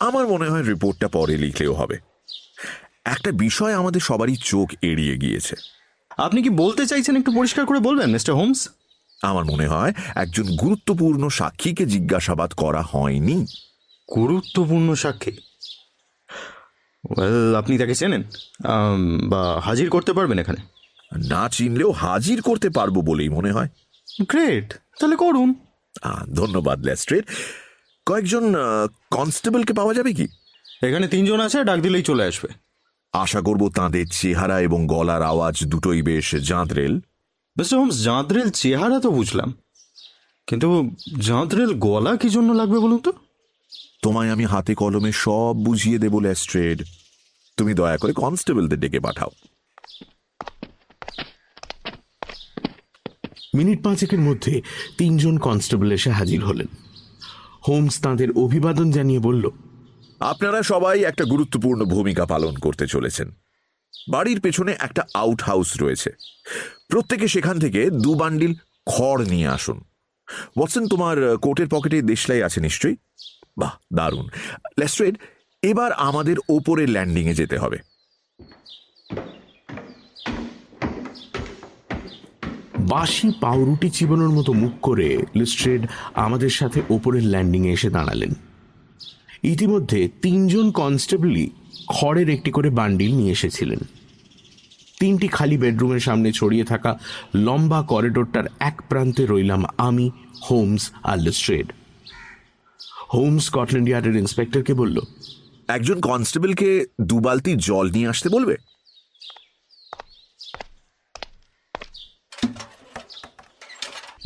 আমার মনে হয় রিপোর্টটা পরে লিখলেও হবে। একটা বিষয় আমাদের সবারই চোখ এড়িয়ে গিয়েছে। আপনি কি বলতে চাইছেন একটু পরিষ্কার করে বলবেন মিস্টার হোমস আমার মনে হয় একজন গুরুত্বপূর্ণ সাক্ষীকে জিজ্ঞাসাবাদ করা হয়নি। গুরুত্বপূর্ণ সাক্ষী। ওয়েল আপনি তাকে চেনেন বা হাজির করতে পারবেন এখানে। না চিনলেও হাজির করতে পারব বলেই মনে হয়। গ্রেট তাহলে করুন। ধন্যবাদ লেস্ট্রেড কয়েকজন কনস্টেবলকে পাওয়া যাবে কি? এখানে তিনজন আছে ডাক দিলেই চলে আসবে। আশা করব তাঁদের চেহারা এবং গলার আওয়াজ দুটোই বেশ জাঁদরেল মিস্টার হোমস জাঁতরেল চেহারা তো বুঝলাম। কিন্তু জাঁদরেল গলা কি জন্য লাগবে বলুন তো? তোমায় আমি হাতে কলমে সব বুঝিয়ে দেবো লেস্ট্রেড। তুমি দয়া করে কনস্টেবলদের ডেকে পাঠাও। মিনিট পাঁচেকের মধ্যে তিনজন কনস্টেবল এসে হাজির হলেন। হোমস তাঁদের অভিবাদন জানিয়ে বলল আপনারা সবাই একটা গুরুত্বপূর্ণ ভূমিকা পালন করতে চলেছেন। বাড়ির পেছনে একটা আউট হাউস রয়েছে। প্রত্যেকে সেখান থেকে দু বান্ডিল খড় নিয়ে আসুন। ওয়াটসন তোমার কোটের পকেটে দেশলাই আছে নিশ্চয়ই? বাহ, দারুণ। লেস্ট্রেড, এবার আমাদের ওপরের ল্যান্ডিংয়ে যেতে হবে। বাসি পাউরুটি চিবানোর মতো মুখ করে লিস্ট্রেড আমাদের সাথে ওপরের ল্যান্ডিংয়ে এসে দাঁড়ালেন। ইতিমধ্যে তিনজন কনস্টেবলই খড়ের একটি করে বান্ডিল নিয়ে এসেছিলেন। তিনটি খালি বেডরুমের সামনে ছড়িয়ে থাকা লম্বা করিডোরটার এক প্রান্তে রইলাম আমি, হোমস আর লিস্ট্রেড। হোমস স্কটল্যান্ড ইয়ার্ডের ইন্সপেক্টরকে বলল একজন কনস্টেবলকে দু বালতি জল নিয়ে আসতে বলবে?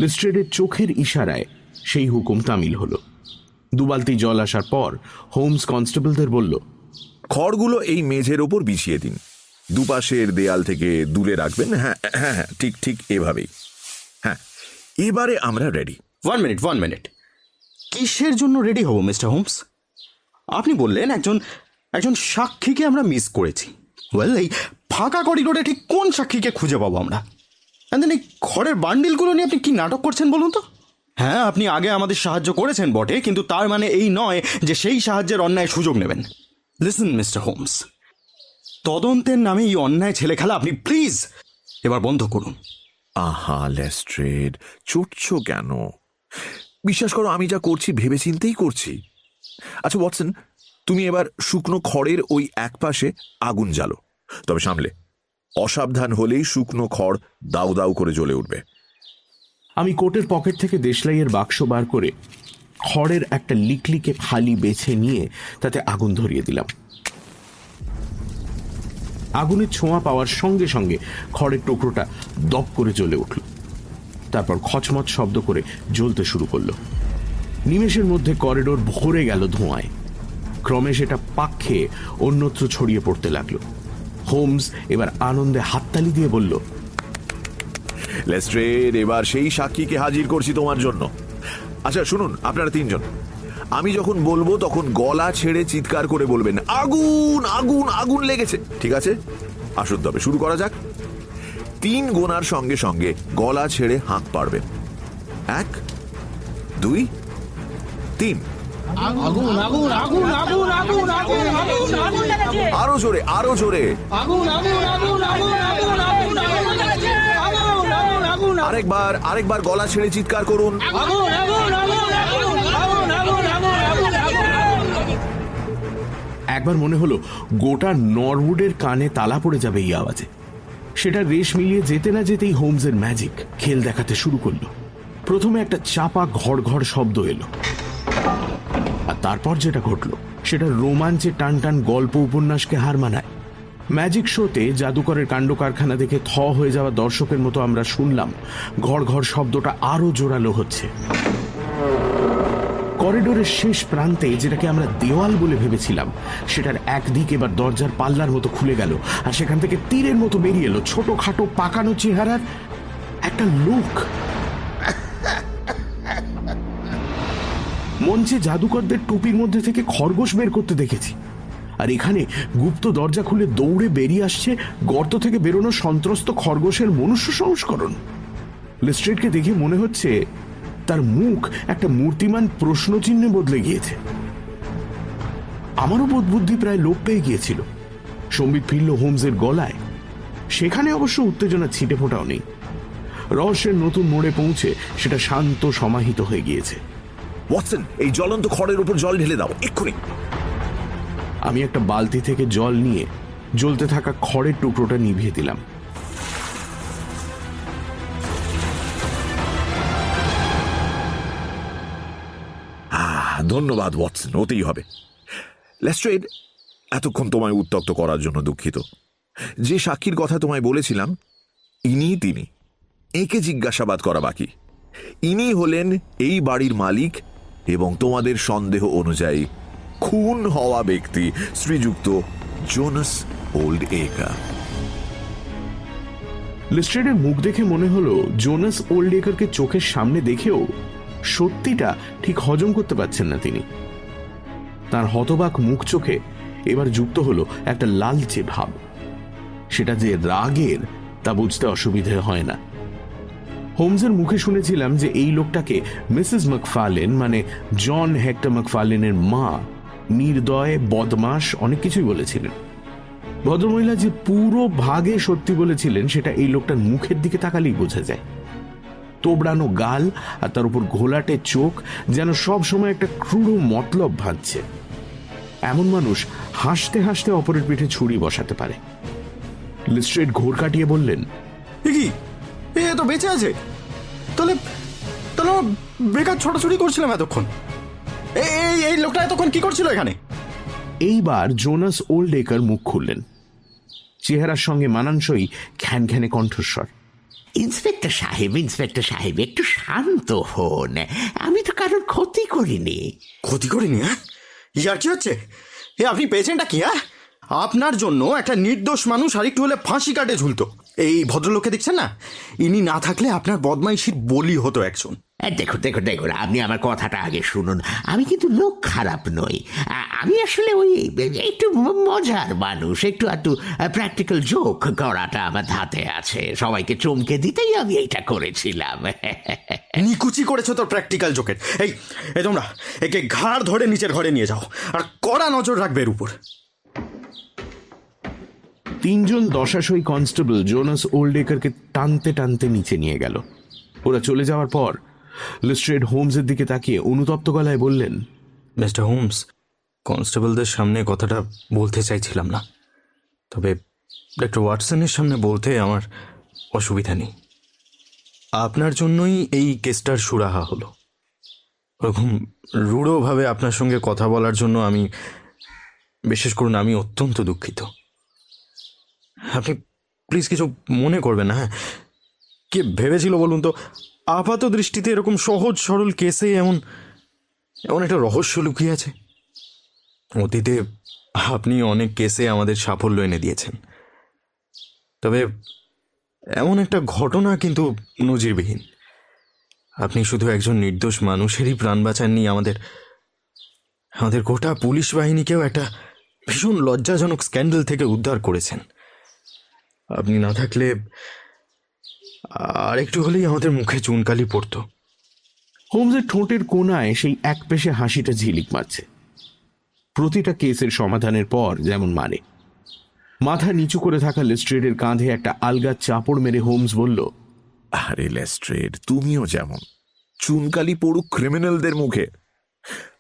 লিস্ট্রেডের চোখের ইশারায় সেই হুকুম তামিল হলো। দুবালতি জল আসার পর হোমস কনস্টেবলদের বলল খড়গুলো এই মেঝের ওপর বিছিয়ে দিন। দুপাশের দেয়াল থেকে দূরে রাখবেন। হ্যাঁ হ্যাঁ হ্যাঁ ঠিক ঠিক এভাবেই। হ্যাঁ এবারে আমরা ready one minute one minute কিসের জন্য রেডি হব মিস্টার হোমস আপনি বললেন একজন একজন সাক্ষীকে আমরা মিস করেছি। ওয়েল এই ফাঁকা করিডোরে ঠিক কোন সাক্ষীকে খুঁজে পাবো আমরা? And then এই ঘরের বান্ডিলগুলো নিয়ে আপনি কি নাটক করছেন বলুন তো? হ্যাঁ আপনি আগে আমাদের সাহায্য করেছেন বটে, কিন্তু তার মানে এই নয় যে সেই সাহায্যের অন্যায় সুযোগ নেবেন। লিসন মিস্টার হোমস তদন্তের নামে এই অন্যায় ছেলে খেলা আপনি প্লিজ এবার বন্ধ করুন। আহা লেস্ট্রেড চটছো কেন? বিশ্বাস করো, আমি যা করছি ভেবেচিন্তেই করছি। আচ্ছা ওয়াটসন, তুমি এবার শুকনো খড়ের ওই এক পাশে আগুন জ্বালো। তবে সামলে, অসাবধান হলেই শুকনো খড় দাউ দাউ করে জ্বলে উঠবে। আমি কোটের পকেট থেকে দেশলাইয়ের বাক্স বার করে খড়ের একটা লিকলিকে ফালি বেছে নিয়ে তাতে আগুন ধরিয়ে দিলাম। আগুনের ছোঁয়া পাওয়ার সঙ্গে সঙ্গে খড়ের টুকরোটা দপ করে জ্বলে উঠল। তারপর খচমচ শব্দ করে জ্বলতে শুরু করল। নিমেষের মধ্যে করিডোর ভরে গেল ধোঁয়ায়। ক্রমে সেটা পাক খেয়ে অন্যত্র ছড়িয়ে পড়তে লাগল। হোমস এবার আনন্দে হাততালি দিয়ে বলল, লেস্ট্রেড, এবার সেই সাক্ষীকে হাজির করছি তোমার জন্য। আচ্ছা শুনুন, আপনারা তিনজন। আমি যখন বলব, তখন গলা ছেড়ে চিৎকার করে বলবেন, আগুন আগুন আগুন লেগেছে। ঠিক আছে? আসুন তবে, শুরু করা যাক। তিন গোনার সঙ্গে সঙ্গে গলা ছেড়ে হাঁক পারবেন এক দুই তিন আরও জোরে আরও জোরে আরেকবার আরেকবার গলা ছেড়ে চিৎকার করুন একবার মনে হলো গোটা নরউডের কানে তালা পড়ে যাবে এই আওয়াজে সেটা রেশ মিলিয়ে যেতে না যেতেই হোমসের ম্যাজিক খেল দেখাতে শুরু করল। প্রথমে একটা চাপা ঘড় ঘড় শব্দ এলো। আর তারপর যেটা ঘটলো, সেটা রোমাঞ্চে টান টান গল্প উপন্যাসকে হার মানায়। ম্যাজিক শোতে জাদুকরের কাণ্ড কারখানা দেখে থ হয়ে যাওয়া দর্শকের মতো আমরা শুনলাম ঘড় ঘড় শব্দটা আরও জোরালো হচ্ছে। করিডোরের শেষ প্রান্তে, যেটাকে আমরা দেওয়াল বলে ভেবেছিলাম, সেটার একদিক এবার দরজার পাল্লার মতো খুলে গেল, আর সেখান থেকে তীরের মতো বেরিয়ে এলো, ছোটখাটো পাকানো চেহারার একটা লোক। মঞ্চে জাদুকরদের টুপির মধ্যে থেকে খরগোশ বের করতে দেখেছি। আর এখানে গুপ্ত দরজা খুলে দৌড়ে বেরিয়ে আসছে গর্ত থেকে বেরোনো সন্ত্রস্ত খরগোশের মনুষ্য সংস্করণ। লেস্ট্রেটকে দেখে মনে হচ্ছে তার মুখ একটা মূর্তিমান প্রশ্নচিহ্নে বদলে গিয়েছে। আমারও বোধ বুদ্ধি প্রায় লোপ পেয়ে গিয়েছিল। সম্বিত ফিরল হোমসের গলায়। সেখানে অবশ্য উত্তেজনা ছিটে ফোটাও নেই। রহস্যের নতুন মোড়ে পৌঁছে সেটা শান্ত সমাহিত হয়ে গিয়েছে। ওয়াটসন এই জ্বলন্ত খড়ের উপর জল ঢেলে দাও এক্ষুনি। আমি একটা বালতি থেকে জল নিয়ে জ্বলতে থাকা খড়ের টুকরোটা নিভিয়ে দিলাম। ধন্যবাদ, ওয়াটসন, হতেই হবে। লেস্ট্রেড এতক্ষণ তোমায় উত্তক্ত করার জন্য দুঃখিত। যে সাক্ষীর কথা তোমায় বলেছিলাম ইনি তিনি। একে জিজ্ঞাসাবাদ করা বাকি। ইনি হলেন এই বাড়ির মালিক এবং তোমাদের সন্দেহ অনুযায়ী খুন হওয়া ব্যক্তি শ্রীযুক্ত জোনাস ওল্ড একা লিস্ট্রেডের মুখ দেখে মনে হলো জোনাস ওল্ড একারকে চোখের সামনে দেখেও সত্যিটা ঠিক হজম করতে পারছেন না তিনি। তার হতবাক মুখ চোখে এবার যুক্ত হলো একটা লালচে ভাব। সেটা যে রাগের, তা বুঝতে অসুবিধে হয় না। হোমসের মুখে শুনেছিলাম যে এই লোকটাকে মিসেস ম্যাকফার্লেন মানে জন হেক্টর ম্যাকফার্লেনের মা, নির্দয় বদমাস অনেক কিছুই বলেছিলেন। ভদ্রমহিলা যে পুরো ভাগে সত্যি বলেছিলেন, সেটা এই লোকটার মুখের দিকে তাকালেই বোঝা যায়। তোবড়ানো গাল আর তার উপর ঘোলাটে চোখ যেন সব সময় একটা ক্রূর মতলব ভাবছে এমন মানুষ হাসতে হাসতে অপরের পিঠে ছুরি বসাতে পারে। লিস্ট্রেট ঘোর কাটিয়ে বললেন কি? এ তো বেঁচে আছে? তাহলে তাহলে বেকার ছোটাছুটি করছিলাম এতক্ষণ। এই এই- লোকটা এতক্ষণ কি করছিল এখানে? এইবার জোনাস ওল্ড ওল্ডেকার মুখ খুললেন। চেহারার সঙ্গে মানানসই ঘ্যান ঘ্যানে কণ্ঠস্বর। ইন্সপেক্টর সাহেব ইন্সপেক্টর সাহেব, একটু শান্ত হন। আমি তো কারোর ক্ষতি করিনি। ক্ষতি করিনি হ্যাঁ? ইয়ার কি হচ্ছে? এ, আপনি পেয়েছেনটা কি হ্যাঁ? আপনার জন্য একটা নির্দোষ মানুষ আর একটু হলে ফাঁসি কাটে ঝুলতো। এই ভদ্রলোককে দেখছেন না? ইনি না থাকলে আপনার বদমাইশির বলি হতো একজন। দেখুন দেখুন দেখুন আপনি আমার কথাটা আগে শুনুন। আমি কিন্তু লোক খারাপ নই। আমি আসলে ওই একটু মজার মানুষ একটু একটু প্র্যাকটিক্যাল জোক করাটা আমার হাতে আছে। সবাইকে চমকে দিতেই আমি এইটা করেছিলাম। নিকুচি করেছ তোর প্র্যাকটিক্যাল জোকের এই এই তোমরা একে ঘাড় ধরে নিচের ঘরে নিয়ে যাও আর কড়া নজর রাখবে এর উপর। তিনজন দশাশই কনস্টেবল জোনাস ওল্ডেকারকে টানতে টানতে নিচে নিয়ে গেল। ওরা চলে যাওয়ার পর লিস্ট্রেড হোমসের দিকে তাকিয়ে অনুতপ্ত গলায় বললেন, মিস্টার হোমস, কনস্টেবলদের সামনে কথাটা বলতে চাইছিলাম না। তবে ডক্টর ওয়াটসনের সামনে বলতে আমার অসুবিধা নেই। আপনার জন্যই এই কেসটার সুরাহা হলো। ওরকম রূঢ়ভাবে আপনার সঙ্গে কথা বলার জন্য আমি, বিশেষ করুন, আমি অত্যন্ত দুঃখিত। আপনি প্লিজ কিছু মনে করবেন না হ্যাঁ? কে ভেবেছিল বলুন তো? আপাত দৃষ্টিতে এরকম সহজ সরল কেসে এমন এমন একটা রহস্য লুকিয়ে আছে। অতীতে আপনি অনেক কেসে আমাদের সাফল্য এনে দিয়েছেন। তবে এমন একটা ঘটনা কিন্তু নজিরবিহীন। আপনি শুধু একজন নির্দোষ মানুষেরই প্রাণ বাঁচাননি, আমাদের আমাদের গোটা পুলিশ বাহিনীকেও একটা ভীষণ লজ্জাজনক স্ক্যান্ডেল থেকে উদ্ধার করেছেন। আপনি না থাকলে আর একটু হলেই আমাদের মুখে চুনকালি পড়তো। হোমসের ঠোঁটের কোনায় সেই এক পেশে হাসিটা ঝিলিক মারছে। প্রতিটা কেসের সমাধানের পর যেমন মানে। মাথা নিচু করে থাকা লিস্ট্রেডের কাঁধে একটা আলগা চাপড় মেরে হোমস বলল আরে লেস্ট্রেড তুমিও যেমন। চুনকালি পড়ুক ক্রিমিনালদের মুখে।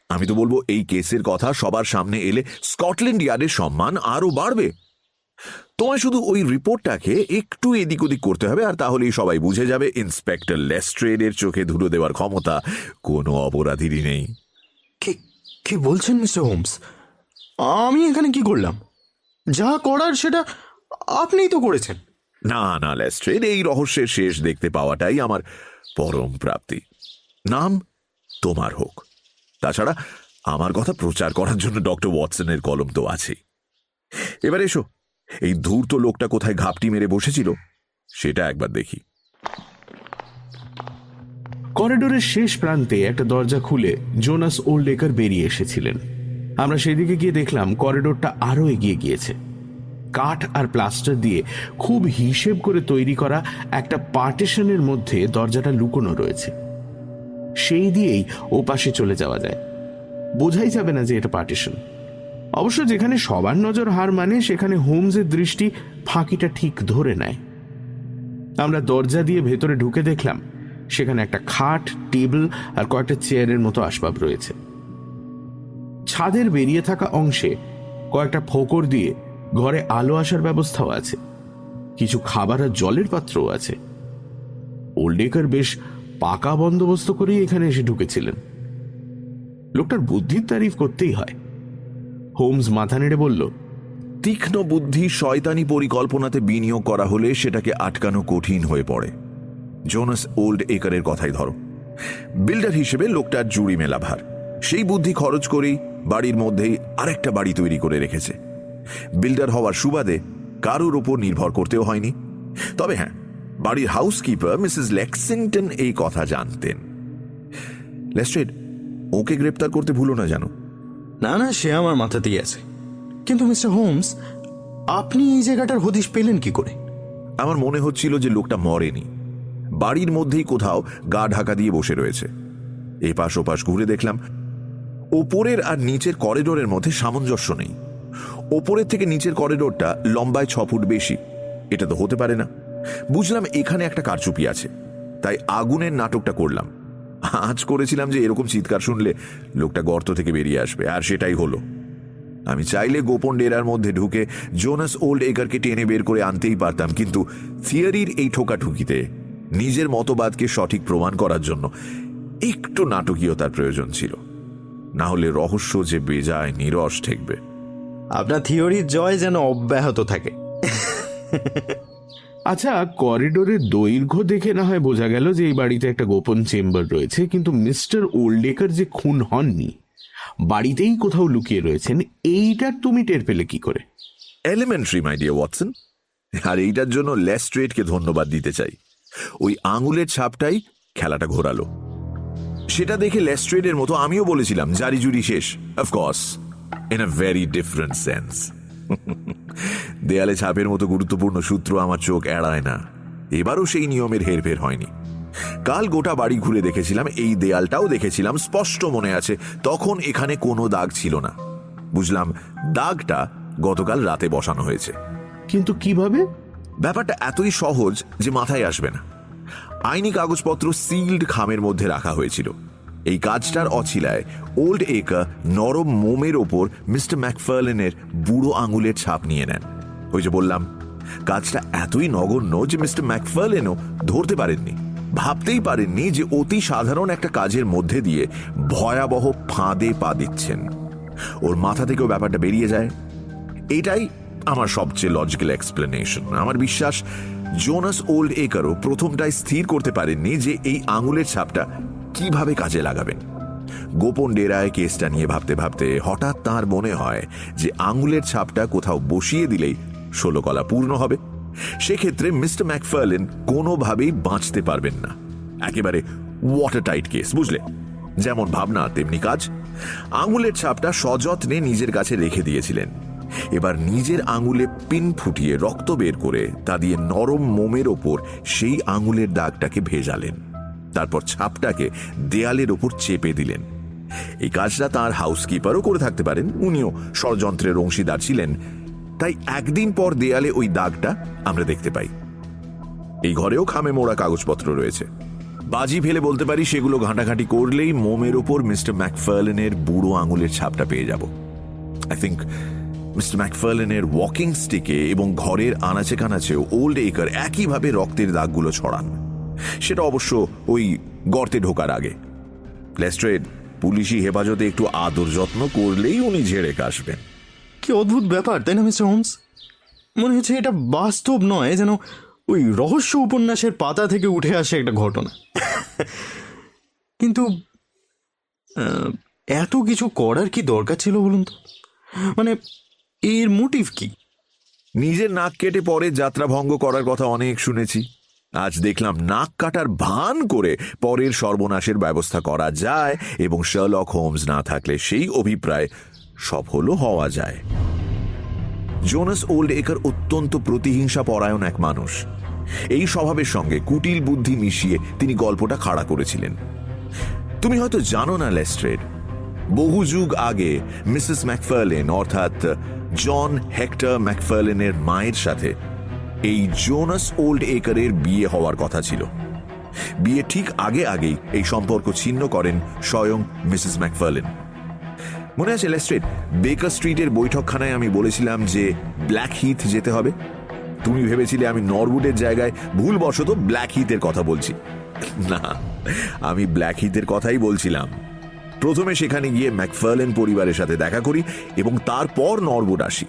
আমি তো বলব এই কেসের কথা সবার সামনে এলে স্কটল্যান্ড ইয়ার্ডের সম্মান আরও বাড়বে। তোমায় শুধু ওই রিপোর্টটাকে একটু এদিক ওদিক করতে হবে আর তাহলেই সবাই বুঝে যাবে ইন্সপেক্টর লেস্ট্রেডের চোখে ধুলো দেওয়ার ক্ষমতা কোনো অপরাধীরই নেই। কি কি বলছেন মিস্টার হোমস? আমি এখানে কি করলাম? যা করার সেটা আপনিই তো করেছেন। না না লেস্ট্রেড এই রহস্যের শেষ দেখতে পাওয়াটাই আমার পরম প্রাপ্তি। নাম তোমার হোক। তাছাড়া আমার কথা প্রচার করার জন্য ডক্টর ওয়াটসনের কলম তো আছেই। এবার এসো এই ধূর্ত লোকটা কোথায় ঘাপটি মেরে বসেছিল, সেটা একবার দেখি। করিডোরের শেষ প্রান্তে একটা দরজা খুলে জোনাস ওল্ডেকার বেরিয়ে এসেছিলেন। আমরা সেদিকে গিয়ে দেখলাম করিডোরটা আরও এগিয়ে গিয়েছে। কাঠ আর প্লাস্টার দিয়ে খুব হিসেব করে তৈরি করা একটা পার্টিশনের মধ্যে দরজাটা লুকোনো রয়েছে। সেই দিয়েই ও পাশে চলে যাওয়া যায়। বোঝাই যাবে না যে এটা পার্টিশন। অবশ্য যেখানে সবার নজর হার মানে সেখানে হোমসের দৃষ্টি ফাঁকিটা ঠিক ধরে নেয়। আমরা দরজা দিয়ে ভেতরে ঢুকে দেখলাম, সেখানে একটা খাট, টেবিল আর কয়েকটা চেয়ারের মতো আসবাব রয়েছে। ছাদের বেরিয়ে থাকা অংশে কয়েকটা ফোকর দিয়ে ঘরে আলো আসার ব্যবস্থাও আছে। কিছু খাবার আর জলের পাত্রও আছে। ওল্ডেকার বেশ পাকা বন্দোবস্ত করেই এখানে এসে ঢুকেছিলেন। লোকটার বুদ্ধির তারিফ করতেই হয়। হোমস মাথা নেড়ে বলল, তীক্ষ্ণ বুদ্ধি শয়তানি পরিকল্পনাতে বিনিয়োগ করা হলে সেটাকে আটকানো কঠিন হয়ে পড়ে। জোনাস ওল্ড একারের কথাই ধরো। বিল্ডার হিসেবে লোকটার জুড়ি মেলা ভার। সেই বুদ্ধি খরচ করেই বাড়ির মধ্যেই আরেকটা বাড়ি তৈরি করে রেখেছে। বিল্ডার হওয়ার সুবাদে কারোর ওপর নির্ভর করতেও হয়নি। তবে হ্যাঁ বাড়ির হাউসকিপার মিসেস লেক্সিংটন এই কথা জানতেন। লেস্ট্রেড, ওকে গ্রেপ্তার করতে ভুলো না জানো? না না, সে আমার মাথাতেই আছে। কিন্তু মিস্টার হোমস, আপনি এই জায়গাটার হদিশ পেলেন কি করে? আমার মনে হচ্ছিল যে লোকটা মরেনি। বাড়ির মধ্যেই কোথাও গা ঢাকা দিয়ে বসে রয়েছে। এপাশ ওপাশ ঘুরে দেখলাম, ওপরের আর নিচের করিডোরের মধ্যে সামঞ্জস্য নেই। ওপরের থেকে নিচের করিডোরটা লম্বায় ছ ফুট বেশি। এটা তো হতে পারে না। বুঝলাম এখানে একটা কারচুপি আছে। তাই আগুনের নাটকটা করলাম। আজ করেছিলাম যে এরকম চিৎকার শুনলে লোকটা গর্ত থেকে বেরিয়ে আসবে, আর সেটাই হলো। আমি চাইলে গোপন ডেরার মধ্যে ঢুকে জোনাস ওল্ড এগারকে টেনে বের করে আনতেই পারতাম, কিন্তু থিওরির এই ঠোকাঠুকিতে নিজের মতবাদকে সঠিক প্রমাণ করার জন্য একটু নাটকীয়তার প্রয়োজন ছিল। না হলে রহস্য যে বেজায় নিরস ঠেকবে। আপনার থিওরির জয় যেন অব্যাহত থাকে। আচ্ছা করিডোরের দৈর্ঘ্য দেখে না হয় বোঝা গেল যে এই বাড়িতে একটা গোপন চেম্বার রয়েছে, কিন্তু মিস্টার ওল্ডেকার যে খুন হননি, বাড়িতেই কোথাও লুকিয়ে রয়েছেন এইটার তুমি টের পেলে কি করে? এলিমেন্টারি মাই ডিয়ার ওয়াটসন আর এইটার জন্য লেস্ট্রেটকে ধন্যবাদ দিতে চাই। ওই আঙুলের ছাপটাই খেলাটা ঘোরালো। সেটা দেখে লেস্ট্রেটের মতো আমিও বলেছিলাম জারি জুরি শেষ of course in a very different sense দেয়ালে ছাপের মতো গুরুত্বপূর্ণ সূত্র আমার চোখ এড়ায় না। এবারও সেই নিয়মের হেরফের হয়নি। কাল গোটা বাড়ি ঘুরে দেখেছিলাম এই দেয়ালটাও দেখেছিলাম স্পষ্ট মনে আছে তখন এখানে কোনো দাগ ছিল না। বুঝলাম দাগটা গতকাল রাতে বসানো হয়েছে। কিন্তু কীভাবে? ব্যাপারটা এতই সহজ যে মাথায় আসবে না। আইনি কাগজপত্র সিল্ড খামের মধ্যে রাখা হয়েছিল। এই কাজটার অছিলায় ওল্ড একা নরম মোমের ওপর মিস্টার ম্যাকফার্লেনের বুড়ো আঙুলের ছাপ নিয়ে নেন। ওই যে বললাম কাজটা এতই নগণ্য যে মিস্টার ম্যাকফার্লেনও ধরতে পারেননি। ভাবতেই পারেননি যে অতি সাধারণ একটা কাজের মধ্যে দিয়ে ভয়াবহ ফাঁদে পা দিচ্ছেন। ওর মাথা থেকেও ব্যাপারটা বেরিয়ে যায়। এটাই আমার সবচেয়ে লজিক্যাল এক্সপ্লেনেশন আমার বিশ্বাস জোনাস ওল্ড একারও প্রথমটাই স্থির করতে পারেননি যে এই আঙুলের ছাপটা কীভাবে কাজে লাগাবেন? গোপন ডেরায় কেসটা নিয়ে ভাবতে ভাবতে হঠাৎ তার মনে হয় যে আঙুলের ছাপটা কোথাও বসিয়ে দিলেই ষোলো কলা পূর্ণ হবে। সেক্ষেত্রে মিস্টার ম্যাকফার্লেন কোনোভাবেই বাঁচতে পারবেন না। একেবারে ওয়াটার টাইট কেস, বুঝলে? যেমন ভাবনা, তেমনি কাজ। আঙুলের ছাপটা সযত্নে নিজের কাছে রেখে দিয়েছিলেন। এবার নিজের আঙুলে পিন ফুটিয়ে রক্ত বের করে তা দিয়ে নরম মোমের ওপর সেই আঙুলের দাগটাকে ভেজালেন। তারপর ছাপটাকে দেয়ালের ওপর চেপে দিলেন। এই কাজটা তার হাউসকিপারও করে থাকতে পারেন। উনিও ষড়যন্ত্রের অংশীদার ছিলেন। তাই একদিন পর দেয়ালে ওই দাগটা আমরা দেখতে পাই। এই ঘরেও খামে মোড়া কাগজপত্র রয়েছে। বাজি ফেলে বলতে পারি, সেগুলো ঘাঁটাঘাঁটি করলেই মোমের ওপর মিস্টার ম্যাকফার্লেনের বুড়ো আঙুলের ছাপটা পেয়ে যাব। আই থিঙ্ক মিস্টার ম্যাকফার্লেনের ওয়াকিং স্টিকে এবং ঘরের আনাচে কানাচেও ওল্ড একর একইভাবে রক্তের দাগগুলো ছড়ান। সেটা অবশ্য ওই গর্তে ঢোকার আগে। লেস্ট্রেড পুলিশি হেফাজতে একটু আদর যত্ন করলেই উনি ঝেড়ে কাশবেন। কি অদ্ভুত ব্যাপার তাই না মিস্টার হোমস? মনে হচ্ছে এটা বাস্তব নয় যেন ওই রহস্য উপন্যাসের পাতা থেকে উঠে আসে একটা ঘটনা। কিন্তু এত কিছু করার কি দরকার ছিল বলুন তো? মানে এর মোটিভ কি? নিজের নাক কেটে পরে যাত্রা ভঙ্গ করার কথা অনেক শুনেছি। আজ দেখলাম নাক কাটার ভান করে পরের সর্বনাশের ব্যবস্থা করা যায় এবং শার্লক হোমস না থাকলে সেই অভিপ্রায় সফলও হওয়া যায়। জোনাস ওল্ড একার অত্যন্ত প্রতিহিংসা পরায়ণ এক মানুষ। এই স্বভাবের সঙ্গে কুটিল বুদ্ধি মিশিয়ে তিনি গল্পটা খাড়া করেছিলেন। তুমি হয়তো জানো না লেস্ট্রেড। বহু যুগ আগে মিসেস ম্যাকফার্লেন অর্থাৎ জন হেক্টর ম্যাকফার্লেনের মায়ের সাথে এই জোনাস ওল্ড একরের বিয়ে হওয়ার কথা ছিল। বিয়ে ঠিক আগে আগেই এই সম্পর্ক ছিন্ন করেন স্বয়ং মিসেস ম্যাকফার্লেন। মনে আছে, লেস্ট্রেট? বেকার স্ট্রিটের বৈঠকখানায় আমি বলেছিলাম যে ব্ল্যাক হিথ যেতে হবে। তুমি ভেবেছিলে আমি নরউডের জায়গায় ভুলবশত ব্ল্যাক হিথের কথা বলছি। না, আমি ব্ল্যাক হিথের কথাই বলছিলাম। প্রথমে সেখানে গিয়ে ম্যাকফার্লেন পরিবারের সাথে দেখা করি এবং তারপর নরউড আসি।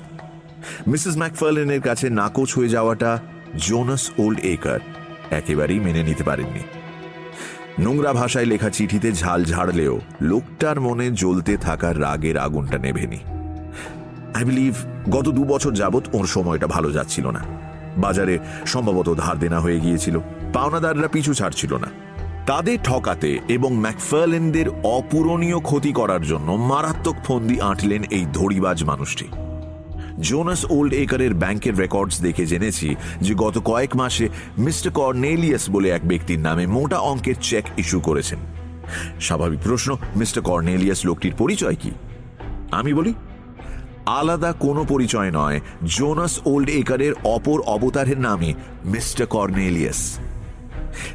মিসেস ম্যাকফার্লেনের কাছে নাকচ হয়ে যাওয়াটা জোনাস ওল্ড একর একেবারেই মেনে নিতে পারেননি। নোংরা ভাষায় লেখা চিঠিতে ঝাল ঝাড়লেও লোকটার মনে জ্বলতে থাকা রাগের আগুনটা নেভেনি। আই বিলিভ গত দু বছর যাবৎ ওর সময়টা ভালো যাচ্ছিল না। বাজারে সম্ভবত ধার দেনা হয়ে গিয়েছিল। পাওনাদাররা পিছু ছাড়ছিল না। তাদের ঠকাতে এবং ম্যাকফার্লেনদের অপূরণীয় ক্ষতি করার জন্য মারাত্মক ফন্দি আঁটলেন এই ধড়িবাজ মানুষটি। জোনাস ওল্ড একরের ব্যাংকের রেকর্ডস দেখে জেনেছি যে গত কয়েক মাসে মিস্টার কর্নেলিয়াস বলে এক ব্যক্তির নামে মোটা অঙ্কের চেক ইস্যু করেছেন। স্বাভাবিক প্রশ্ন, মিস্টার কর্নেলিয়াস লোকটির পরিচয় কি? আমি বলি, আলাদা কোনো পরিচয় নয়, জোনাস ওল্ড একরের অপর অবতারের নামে মিস্টার কর্নেলিয়াস।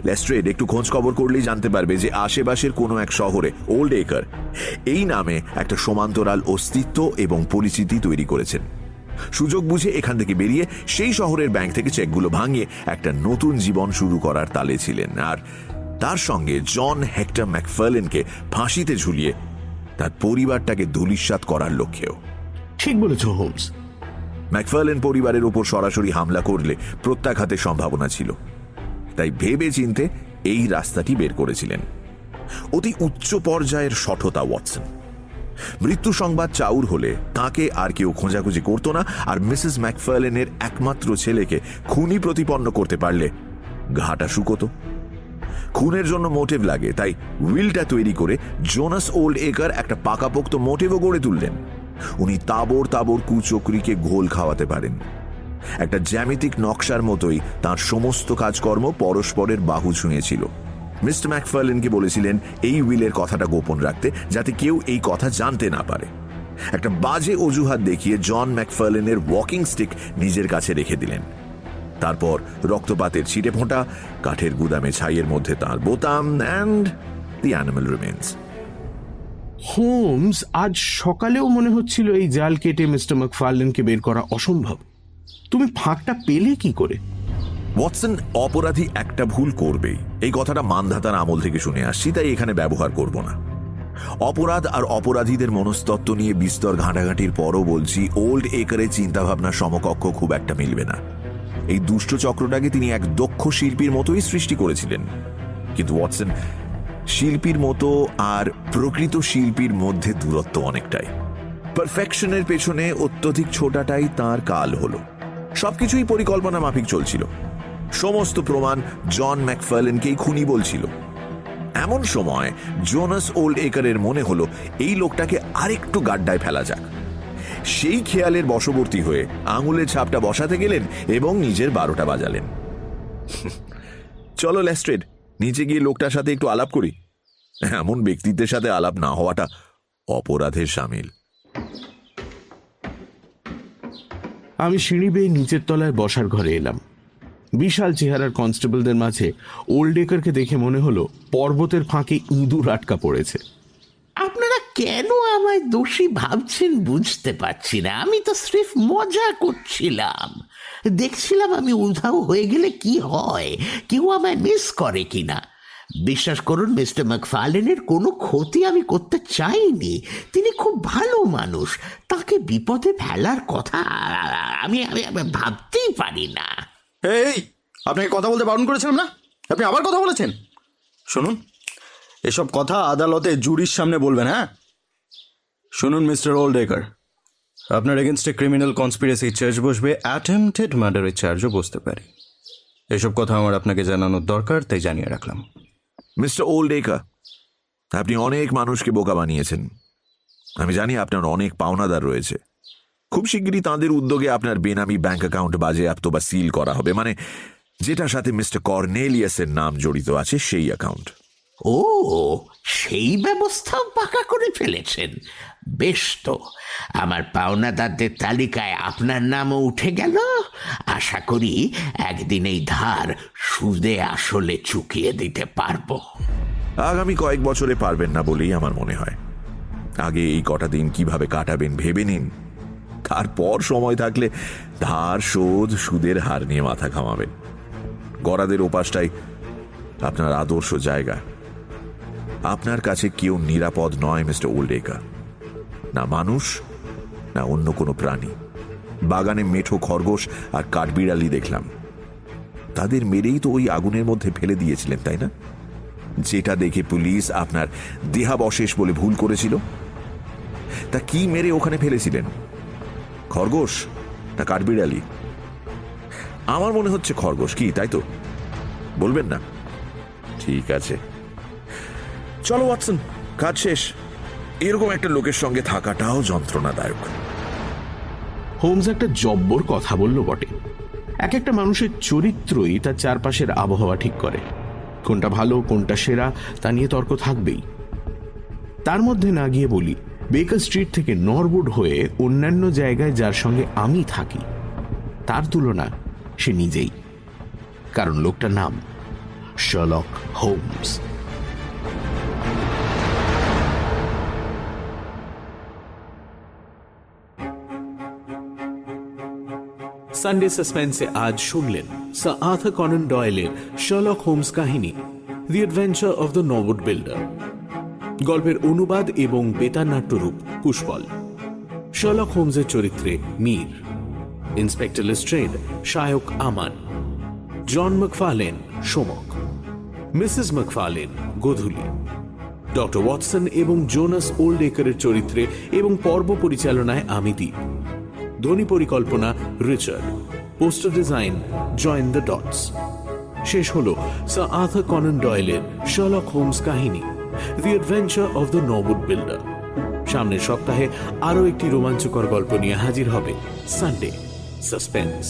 লেস্ট্রেড একটু খোঁজ খবর করলেই জানতে পারবে যে আশেপাশের কোনো এক শহরে ওল্ড একর এই নামে একটা সমান্তরাল অস্তিত্ব এবং পরিচিতি তৈরি করেছেন। সুযোগ বুঝে এখান থেকে বেরিয়ে সেই শহরের ব্যাংক থেকে চেকগুলো ভাঙিয়ে একটা নতুন জীবন শুরু করার তালে ছিলেন। আর তার সঙ্গে জন হেক্টর ম্যাকফার্লেনকে ফাঁসিতে ঝুলিয়ে তার পরিবারটাকে ধুলিস্বাত করার লক্ষ্যেও। ঠিক বলেছ হোমস। ম্যাকফার্লেন পরিবারের উপর সরাসরি হামলা করলে প্রত্যাঘাতের সম্ভাবনা ছিল। তাই ভেবে চিনতে এই রাস্তাটি বের করেছিলেন। অতি উচ্চ পর্যায়ের সঠতা ওয়াটসন। মৃত্যু সংবাদ চাউর হলে তাকে আর কেউ খোঁজাখুঁজি করতো না, আর মিসেস ম্যাকফার্লেনের একমাত্র ছেলেকে খুনি প্রতিপন্ন করতে পারলে ঘাটা শুকোতো। খুনের জন্য মোটিভ লাগে, তাই উইলটা তৈরি করে জোনাস ওল্ড একার একটা পাকাপোক্ত মোটিভও গড়ে তুললেন। উনি তাবর তাবর কুচকরিকে ঘোল খাওয়াতে পারেন। একটা জ্যামিতিক নকশার মতোই তার সমস্ত কাজকর্ম পরস্পরের বাহু ছুঁয়েছিল। মিস্টার ম্যাকফার্লেনকে বলেছিলেন, এই উইলের কথাটা গোপন রাখতে, যাতে কেউ এই কথা জানতে না পারে। একটা বাজে অজুহাত দেখিয়ে জন ম্যাকফার্লেনের ওয়াকিং স্টিক নিজের কাছে রেখে দিলেন। তারপর রক্তপাতের ছিটে ফোঁটা, কাঠের গুদামে ছাইয়ের মধ্যে তার বোতাম and the animal remains Holmes, আজ সকালেও মনে হচ্ছিল এই জাল কেটে মিস্টার ম্যাকফার্লেনকে বের করা অসম্ভব। তুমি ফাঁকটা পেলে কি করে? ওয়াটসন অপরাধী একটা ভুল করবেই এই কথাটা মানধাতার আমল থেকে শুনে আসছি, তাই এখানে ব্যবহার করব না। অপরাধ আর অপরাধীদের মনস্তত্ত্ব নিয়ে বিস্তর ঘাঁটাঘাঁটির পরও বলছি, ওল্ড একরের চিন্তাভাবনা সমকক্ষ খুব একটা মিলবে না। এই দুষ্ট চক্রটাকে তিনি এক দক্ষ শিল্পীর মতোই সৃষ্টি করেছিলেন। কিন্তু ওয়াটসন, শিল্পীর মতো আর প্রকৃত শিল্পীর মধ্যে দূরত্ব অনেকটাই। পারফেকশনের পেছনে অত্যধিক ছোটাটাই তার কাল হলো। সবকিছুই পরিকল্পনা মাফিক চলছিল। সমস্ত প্রমাণ জন ম্যাকফার্লেনকেই খুনি বলছিল। এমন সময় জোনাস ওল্ড একারের মনে হলো, এই লোকটাকে আরেকটু গাড্ডায় ফেলা যাক। সেই খেয়ালের বশবর্তী হয়ে আঙুলের ছাপটা বসাতে গেলেন এবং নিজের বারোটা বাজালেন। চলো লেস্ট্রেড নিচে গিয়ে লোকটার সাথে একটু আলাপ করি। এমন ব্যক্তিত্বের সাথে আলাপ না হওয়াটা অপরাধের সামিল। আমি সিঁড়ি বেয়ে নিচের তলায় বসার ঘরে এলাম। বিশাল চেহারার কনস্টেবলদের মাঝে ওল্ড একারকে দেখে মনে হলো পর্বতের ফাঁকে ইঁদুর আটকা পড়েছে। আপনারা কেন আমায় দোষী ভাবছেন বুঝতে পারছি না। আমি তো স্রেফ মজা করছিলাম। দেখছিলাম আমি উধাও হয়ে গেলে কি হয়, কেউ আমায় মিস করে কিনা। বিশ্বাস করুন, মিস্টার ম্যাকফার্লেনের কোনো ক্ষতি আমি করতে চাইনি। তিনি খুব ভালো মানুষ। তাকে বিপদে ফেলার কথা আমি আমি ভাবতেই পারি না। এই, আপনাকে কথা বলতে বারণ করেছিলাম না? আপনি আবার কথা বলেছেন? শুনুন, এসব কথা আদালতে জুরির সামনে বলবেন হ্যাঁ? শুনুন, মিস্টার ওল্ডেকার, আপনার এগেনস্টে ক্রিমিনাল কনস্পিরেসি চার্জ বসবে অ্যাটেম্পটেড মার্ডারের চার্জও বসতে পারে। এসব কথা আমার আপনাকে জানানোর দরকার, তাই জানিয়ে রাখলাম। মিস্টার ওল্ড একা আপনি অনেক মানুষকে বোকা বানিয়েছেন। আমি জানি আপনার অনেক পাওনাদার রয়েছে। খুব শিগগিরই তাঁদের উদ্যোগে আপনার বেনামি ব্যাঙ্ক অ্যাকাউন্ট বাজেয়াপ্ত বা সিল করা হবে। মানে যেটার সাথে মিস্টার কর্নেলিয়াসের নাম জড়িত আছে সেই অ্যাকাউন্ট। ও সেই ব্যবস্থাও পাকা করে ফেলেছেন। বেশ তো আমার পাওনাদারদের তালিকায় আপনার নামও উঠে গেল। আশা করি একদিন এই ধার সুদে আসলে চুকিয়ে দিতে পারব। আগামী কয়েক বছরে পারবেন না বলেই আমার মনে হয়। আগে এই কটা দিন কীভাবে কাটাবেন ভেবে নিন। তারপর সময় থাকলে ধার, শোধ, সুদের হার নিয়ে মাথা ঘামাবেন। গড়াদের ওপাশটাই আপনার আদর্শ জায়গা। আপনার কাছে কেউ নিরাপদ নয়, মিস্টার ওল্ডেকা না মানুষ, না অন্য কোনো প্রাণী। বাগানে মেঠো খরগোশ আর কাঠবিড়ালি দেখলাম। তাদের মেরেই তো ওই আগুনের মধ্যে ফেলে দিয়েছিলেন, তাই না? যেটা দেখে পুলিশ আপনার দেহাবশেষ বলে ভুল করেছিল। তা কি মেরে ওখানে ফেলেছিলেন? খরগোশ না কাঠবিড়ালি? আমার মনে হচ্ছে খরগোশ। কি, তাই তো? বলবেন না? ঠিক আছে। চলো, ওয়াটসন, কাজ শেষ। এরকম একটা লোকের সঙ্গে থাকাটাও যন্ত্রণাদায়ক। হোমস একটা জব্বর কথা বলল বটে। এক একটা মানুষের চরিত্রই তার চারপাশের আবহাওয়া ঠিক করে। কোনটা ভালো, কোনটা সেরা, তা নিয়ে তর্ক থাকবেই। তার মধ্যে না গিয়ে বলি বেকার স্ট্রিট থেকে নরবুড হয়ে অন্যান্য জায়গায় যার সঙ্গে আমি থাকি, তার তুলনা সে নিজেই। কারণ লোকটার নাম শলক হোমস সানডে সাসপেন্সে আজ শুনলেন স্যার আর্থার কনন ডয়েলের শার্লক হোমস কাহিনী the adventure of the Norwood builder গল্পের অনুবাদ এবং বেতার নাট্যরূপ পুষ্পল। শার্লক হোমসের চরিত্রে Mir. Inspector Lestrade, Shayak Aman. John McFarlane Somak. Mrs McFarlane Godhuli. Dr Watson এবং জোনাস ওল্ড চরিত্রে এবং পর্ব পরিচালনায় আমি দীপ। ধ্বনি পরিকল্পনা, Richard. Poster design, join the dots. শেষ হল স্যার আর্থার কনন ডয়েলের শার্লক হোমস কাহিনী। The adventure of the Norwood builder সামনের সপ্তাহে আরও একটি রোমাঞ্চকর গল্প নিয়ে হাজির হবে সানডে সাসপেন্স